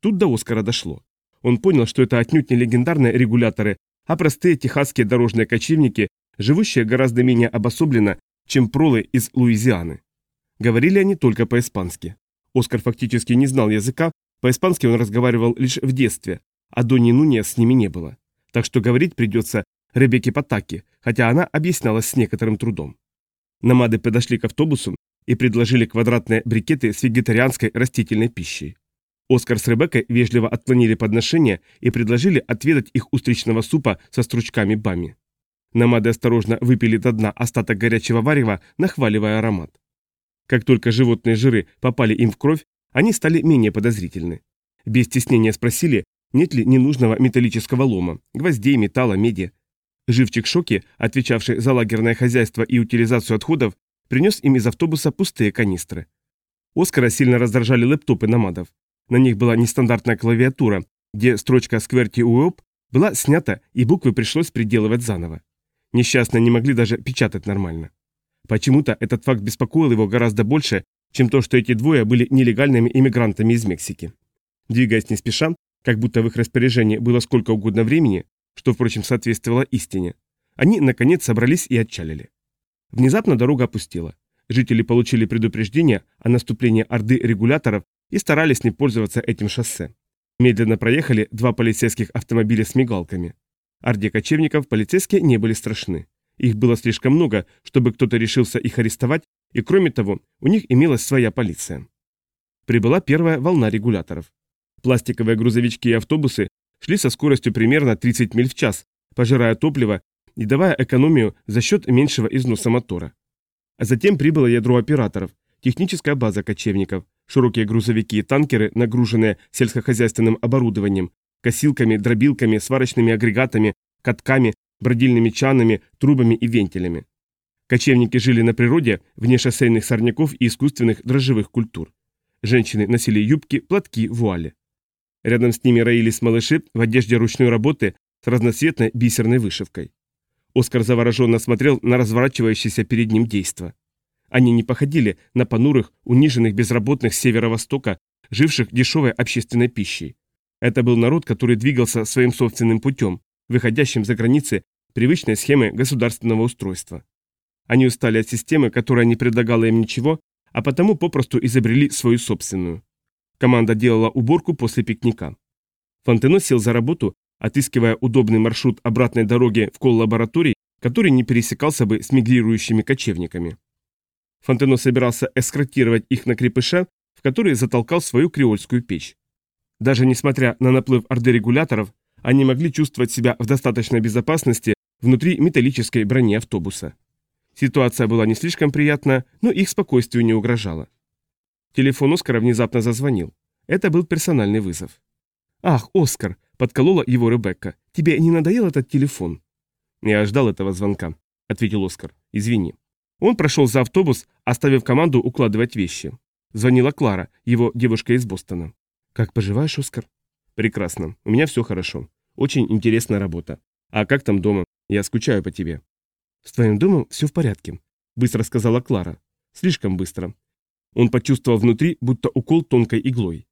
Тут до Оскара дошло. Он понял, что это отнюдь не легендарные регуляторы, а простые техасские дорожные кочевники, живущие гораздо менее обособленно, чем пролы из Луизианы. Говорили они только по-испански. Оскар фактически не знал языка, по-испански он разговаривал лишь в детстве, а Дони Нуния с ними не было. Так что говорить придется Ребекке Потаки, хотя она объяснялась с некоторым трудом. Намады подошли к автобусу и предложили квадратные брикеты с вегетарианской растительной пищей. Оскар с Ребеккой вежливо отклонили подношение и предложили отведать их устричного супа со стручками бами. Намады осторожно выпили до дна остаток горячего варева, нахваливая аромат. Как только животные жиры попали им в кровь, они стали менее подозрительны. Без стеснения спросили, нет ли ненужного металлического лома, гвоздей, металла, меди. Живчик Шоки, отвечавший за лагерное хозяйство и утилизацию отходов, принес им из автобуса пустые канистры. Оскара сильно раздражали лэптопы намадов. На них была нестандартная клавиатура, где строчка «Скверти Уэоп» была снята и буквы пришлось приделывать заново. Несчастные не могли даже печатать нормально. Почему-то этот факт беспокоил его гораздо больше, чем то, что эти двое были нелегальными иммигрантами из Мексики. Двигаясь не спеша, как будто в их распоряжении было сколько угодно времени, что, впрочем, соответствовало истине, они, наконец, собрались и отчалили. Внезапно дорога опустела. Жители получили предупреждение о наступлении орды регуляторов и старались не пользоваться этим шоссе. Медленно проехали два полицейских автомобиля с мигалками. Орде кочевников полицейские не были страшны. Их было слишком много, чтобы кто-то решился их арестовать, и кроме того, у них имелась своя полиция. Прибыла первая волна регуляторов. Пластиковые грузовички и автобусы шли со скоростью примерно 30 миль в час, пожирая топливо и давая экономию за счет меньшего износа мотора. А затем прибыло ядро операторов, техническая база кочевников, широкие грузовики и танкеры, нагруженные сельскохозяйственным оборудованием, косилками, дробилками, сварочными агрегатами, катками, бродильными чанами, трубами и вентилями. Кочевники жили на природе, вне шоссейных сорняков и искусственных дрожжевых культур. Женщины носили юбки, платки, вуали. Рядом с ними роились малыши в одежде ручной работы с разноцветной бисерной вышивкой. Оскар завороженно смотрел на разворачивающееся перед ним действо. Они не походили на понурых, униженных безработных северо-востока, живших дешевой общественной пищей. Это был народ, который двигался своим собственным путем, выходящим за границы привычной схемы государственного устройства. Они устали от системы, которая не предлагала им ничего, а потому попросту изобрели свою собственную. Команда делала уборку после пикника. Фонтено сел за работу отыскивая удобный маршрут обратной дороги в колл-лабораторий, который не пересекался бы с мигрирующими кочевниками. Фонтено собирался эскортировать их на крепыша, в который затолкал свою креольскую печь. Даже несмотря на наплыв орды регуляторов, они могли чувствовать себя в достаточной безопасности внутри металлической брони автобуса. Ситуация была не слишком приятна, но их спокойствию не угрожала. Телефон Оскара внезапно зазвонил. Это был персональный вызов. «Ах, Оскар!» – подколола его Ребекка. «Тебе не надоел этот телефон?» «Я ждал этого звонка», – ответил Оскар. «Извини». Он прошел за автобус, оставив команду укладывать вещи. Звонила Клара, его девушка из Бостона. «Как поживаешь, Оскар?» «Прекрасно. У меня все хорошо. Очень интересная работа. А как там дома? Я скучаю по тебе». «С твоим домом все в порядке», – быстро сказала Клара. «Слишком быстро». Он почувствовал внутри, будто укол тонкой иглой.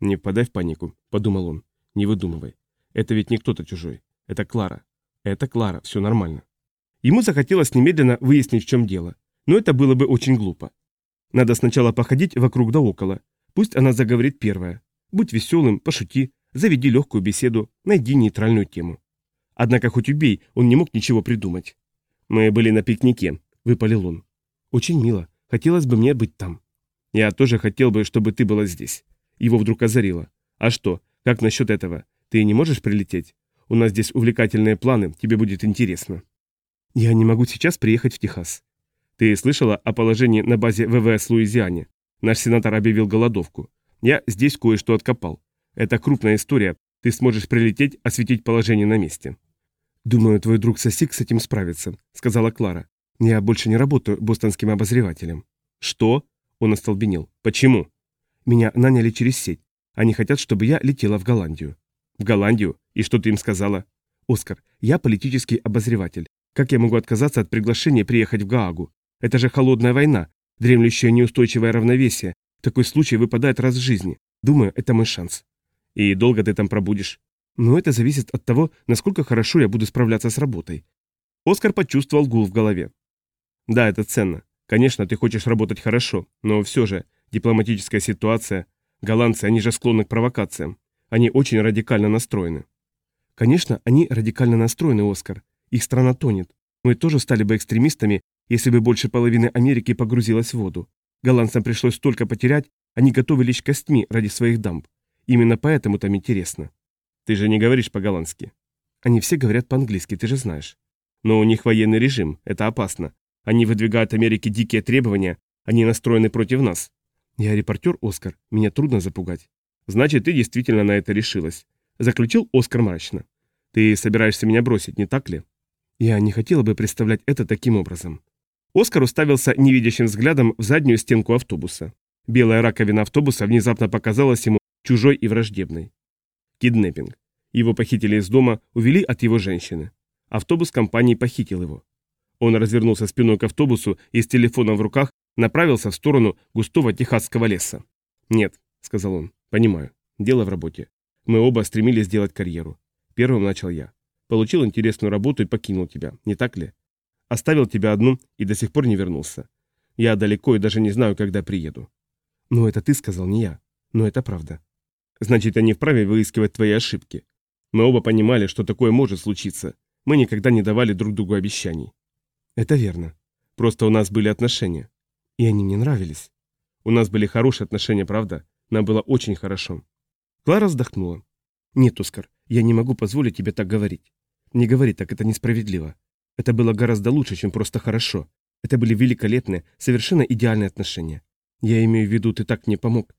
«Не впадай в панику», — подумал он. «Не выдумывай. Это ведь не кто-то чужой. Это Клара. Это Клара, все нормально». Ему захотелось немедленно выяснить, в чем дело. Но это было бы очень глупо. Надо сначала походить вокруг да около. Пусть она заговорит первая. Будь веселым, пошути,
заведи легкую беседу, найди нейтральную тему. Однако хоть убей, он не мог ничего придумать. «Мы были на пикнике», — выпалил он. «Очень мило. Хотелось бы мне быть там». «Я тоже хотел бы, чтобы ты была здесь». Его вдруг озарило. «А что, как насчет этого? Ты не можешь прилететь? У нас здесь увлекательные планы, тебе будет интересно». «Я не могу сейчас приехать в Техас». «Ты слышала о положении на базе ВВС Луизиане? Наш сенатор объявил голодовку. Я здесь кое-что откопал. Это крупная история, ты сможешь прилететь, осветить положение на месте». «Думаю, твой друг Сосик с этим справится», — сказала Клара. «Я больше не работаю бостонским обозревателем». «Что?» — он остолбенел. «Почему?» «Меня наняли через сеть. Они хотят, чтобы я летела в Голландию». «В Голландию? И что ты им сказала?» «Оскар, я политический обозреватель. Как я могу отказаться от приглашения приехать в Гаагу? Это же холодная война, дремлющее неустойчивое равновесие. Такой случай выпадает раз в жизни. Думаю, это мой шанс». «И долго ты там пробудешь?» Но это зависит от того, насколько хорошо я буду справляться с работой. Оскар почувствовал гул в голове. Да, это ценно. Конечно, ты хочешь работать хорошо, но все же, дипломатическая ситуация, голландцы, они же склонны к провокациям. Они очень радикально настроены. Конечно, они радикально настроены, Оскар. Их страна тонет. Мы тоже стали бы экстремистами, если бы больше половины Америки погрузилась в воду. Голландцам пришлось столько потерять, они готовы лечь костьми ради своих дамб. Именно поэтому там интересно. Ты же не говоришь по-голландски. Они все говорят по-английски, ты же знаешь. Но у них военный режим, это опасно. Они выдвигают Америке дикие требования, они настроены против нас. Я репортер, Оскар, меня трудно запугать. Значит, ты действительно на это решилась. Заключил Оскар мрачно. Ты собираешься меня бросить, не так ли? Я не хотела бы представлять это таким образом. Оскар уставился невидящим взглядом в заднюю стенку автобуса. Белая раковина автобуса внезапно показалась ему чужой и враждебной. Киднеппинг. Его похитили из дома, увели от его женщины. Автобус компании похитил его. Он развернулся спиной к автобусу и с телефоном в руках направился в сторону густого техасского леса. «Нет», — сказал он, — «понимаю. Дело в работе. Мы оба стремились сделать карьеру. Первым начал я. Получил интересную работу и покинул тебя, не так ли? Оставил тебя одну и до сих пор не вернулся. Я далеко и даже не знаю, когда приеду». «Ну, это ты сказал, не я. Но это правда. Значит, они вправе выискивать твои ошибки. Мы оба понимали, что такое может случиться. Мы никогда не давали друг другу обещаний. Это верно. Просто у нас были отношения. И они не нравились. У нас были хорошие отношения, правда? Нам было очень хорошо. Клара вздохнула. Нет, Оскар, я не могу позволить тебе так говорить. Не говори так, это несправедливо. Это было гораздо лучше, чем просто хорошо. Это были великолепные, совершенно идеальные отношения. Я имею в виду, ты так мне помог.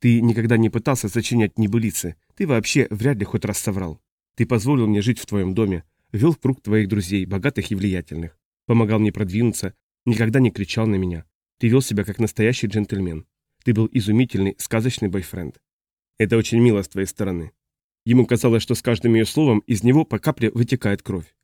Ты никогда не пытался сочинять небылицы. Ты вообще вряд ли хоть раз соврал. Ты позволил мне жить в твоем доме, вел в круг твоих друзей, богатых и влиятельных. Помогал мне продвинуться, никогда не кричал на меня. Ты вел себя как настоящий джентльмен. Ты был изумительный, сказочный бойфренд. Это очень мило с твоей стороны. Ему казалось, что с каждым ее словом из него по капле вытекает кровь.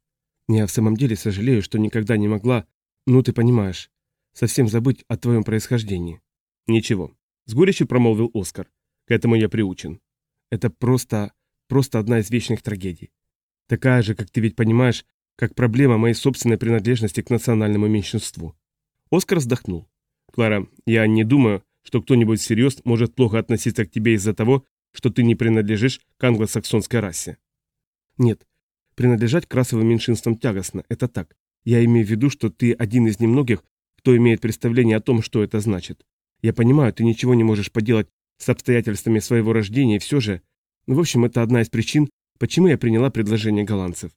Я в самом деле сожалею, что никогда не могла, ну ты понимаешь, совсем забыть о твоем происхождении. Ничего, с горечью промолвил Оскар. К этому я приучен. Это просто... просто одна из вечных трагедий. Такая же, как ты ведь понимаешь, как проблема моей собственной принадлежности к национальному меньшинству. Оскар вздохнул. Клара, я не думаю, что кто-нибудь всерьез может плохо относиться к тебе из-за того, что ты не принадлежишь к англосаксонской расе. Нет, принадлежать к расовым меньшинствам тягостно, это так. Я имею в виду, что ты один из немногих, кто имеет представление о том, что это значит. Я понимаю, ты ничего не можешь поделать с обстоятельствами своего рождения, и все же... Ну, в общем, это одна из причин, почему я приняла предложение голландцев.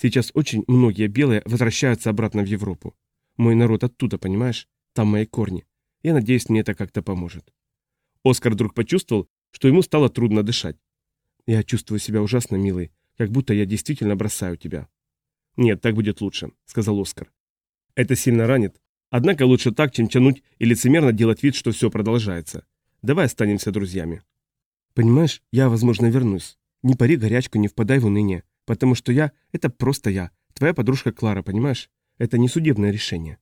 Сейчас очень многие белые возвращаются обратно в Европу. Мой народ оттуда, понимаешь? Там мои корни. Я надеюсь, мне это как-то поможет. Оскар вдруг почувствовал, что ему стало трудно дышать. Я чувствую себя ужасно, милый, как будто я действительно бросаю тебя. Нет, так будет лучше, сказал Оскар. Это сильно ранит, Однако лучше так, чем тянуть и лицемерно делать вид, что все продолжается. Давай останемся друзьями. Понимаешь, я, возможно, вернусь. Не пари горячку, не впадай в уныние. Потому что я — это просто я. Твоя подружка Клара, понимаешь? Это не судебное решение.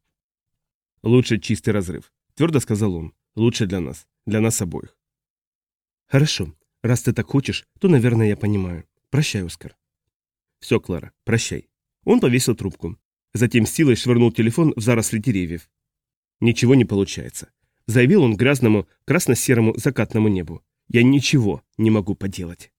Лучше чистый разрыв. Твердо сказал он. Лучше для нас. Для нас обоих. Хорошо. Раз ты так хочешь, то, наверное, я понимаю. Прощай, Оскар. Все, Клара, прощай. Он повесил трубку. Затем силой швырнул телефон в заросли деревьев. «Ничего не получается», — заявил он грязному, красно-серому закатному небу. «Я ничего не могу поделать».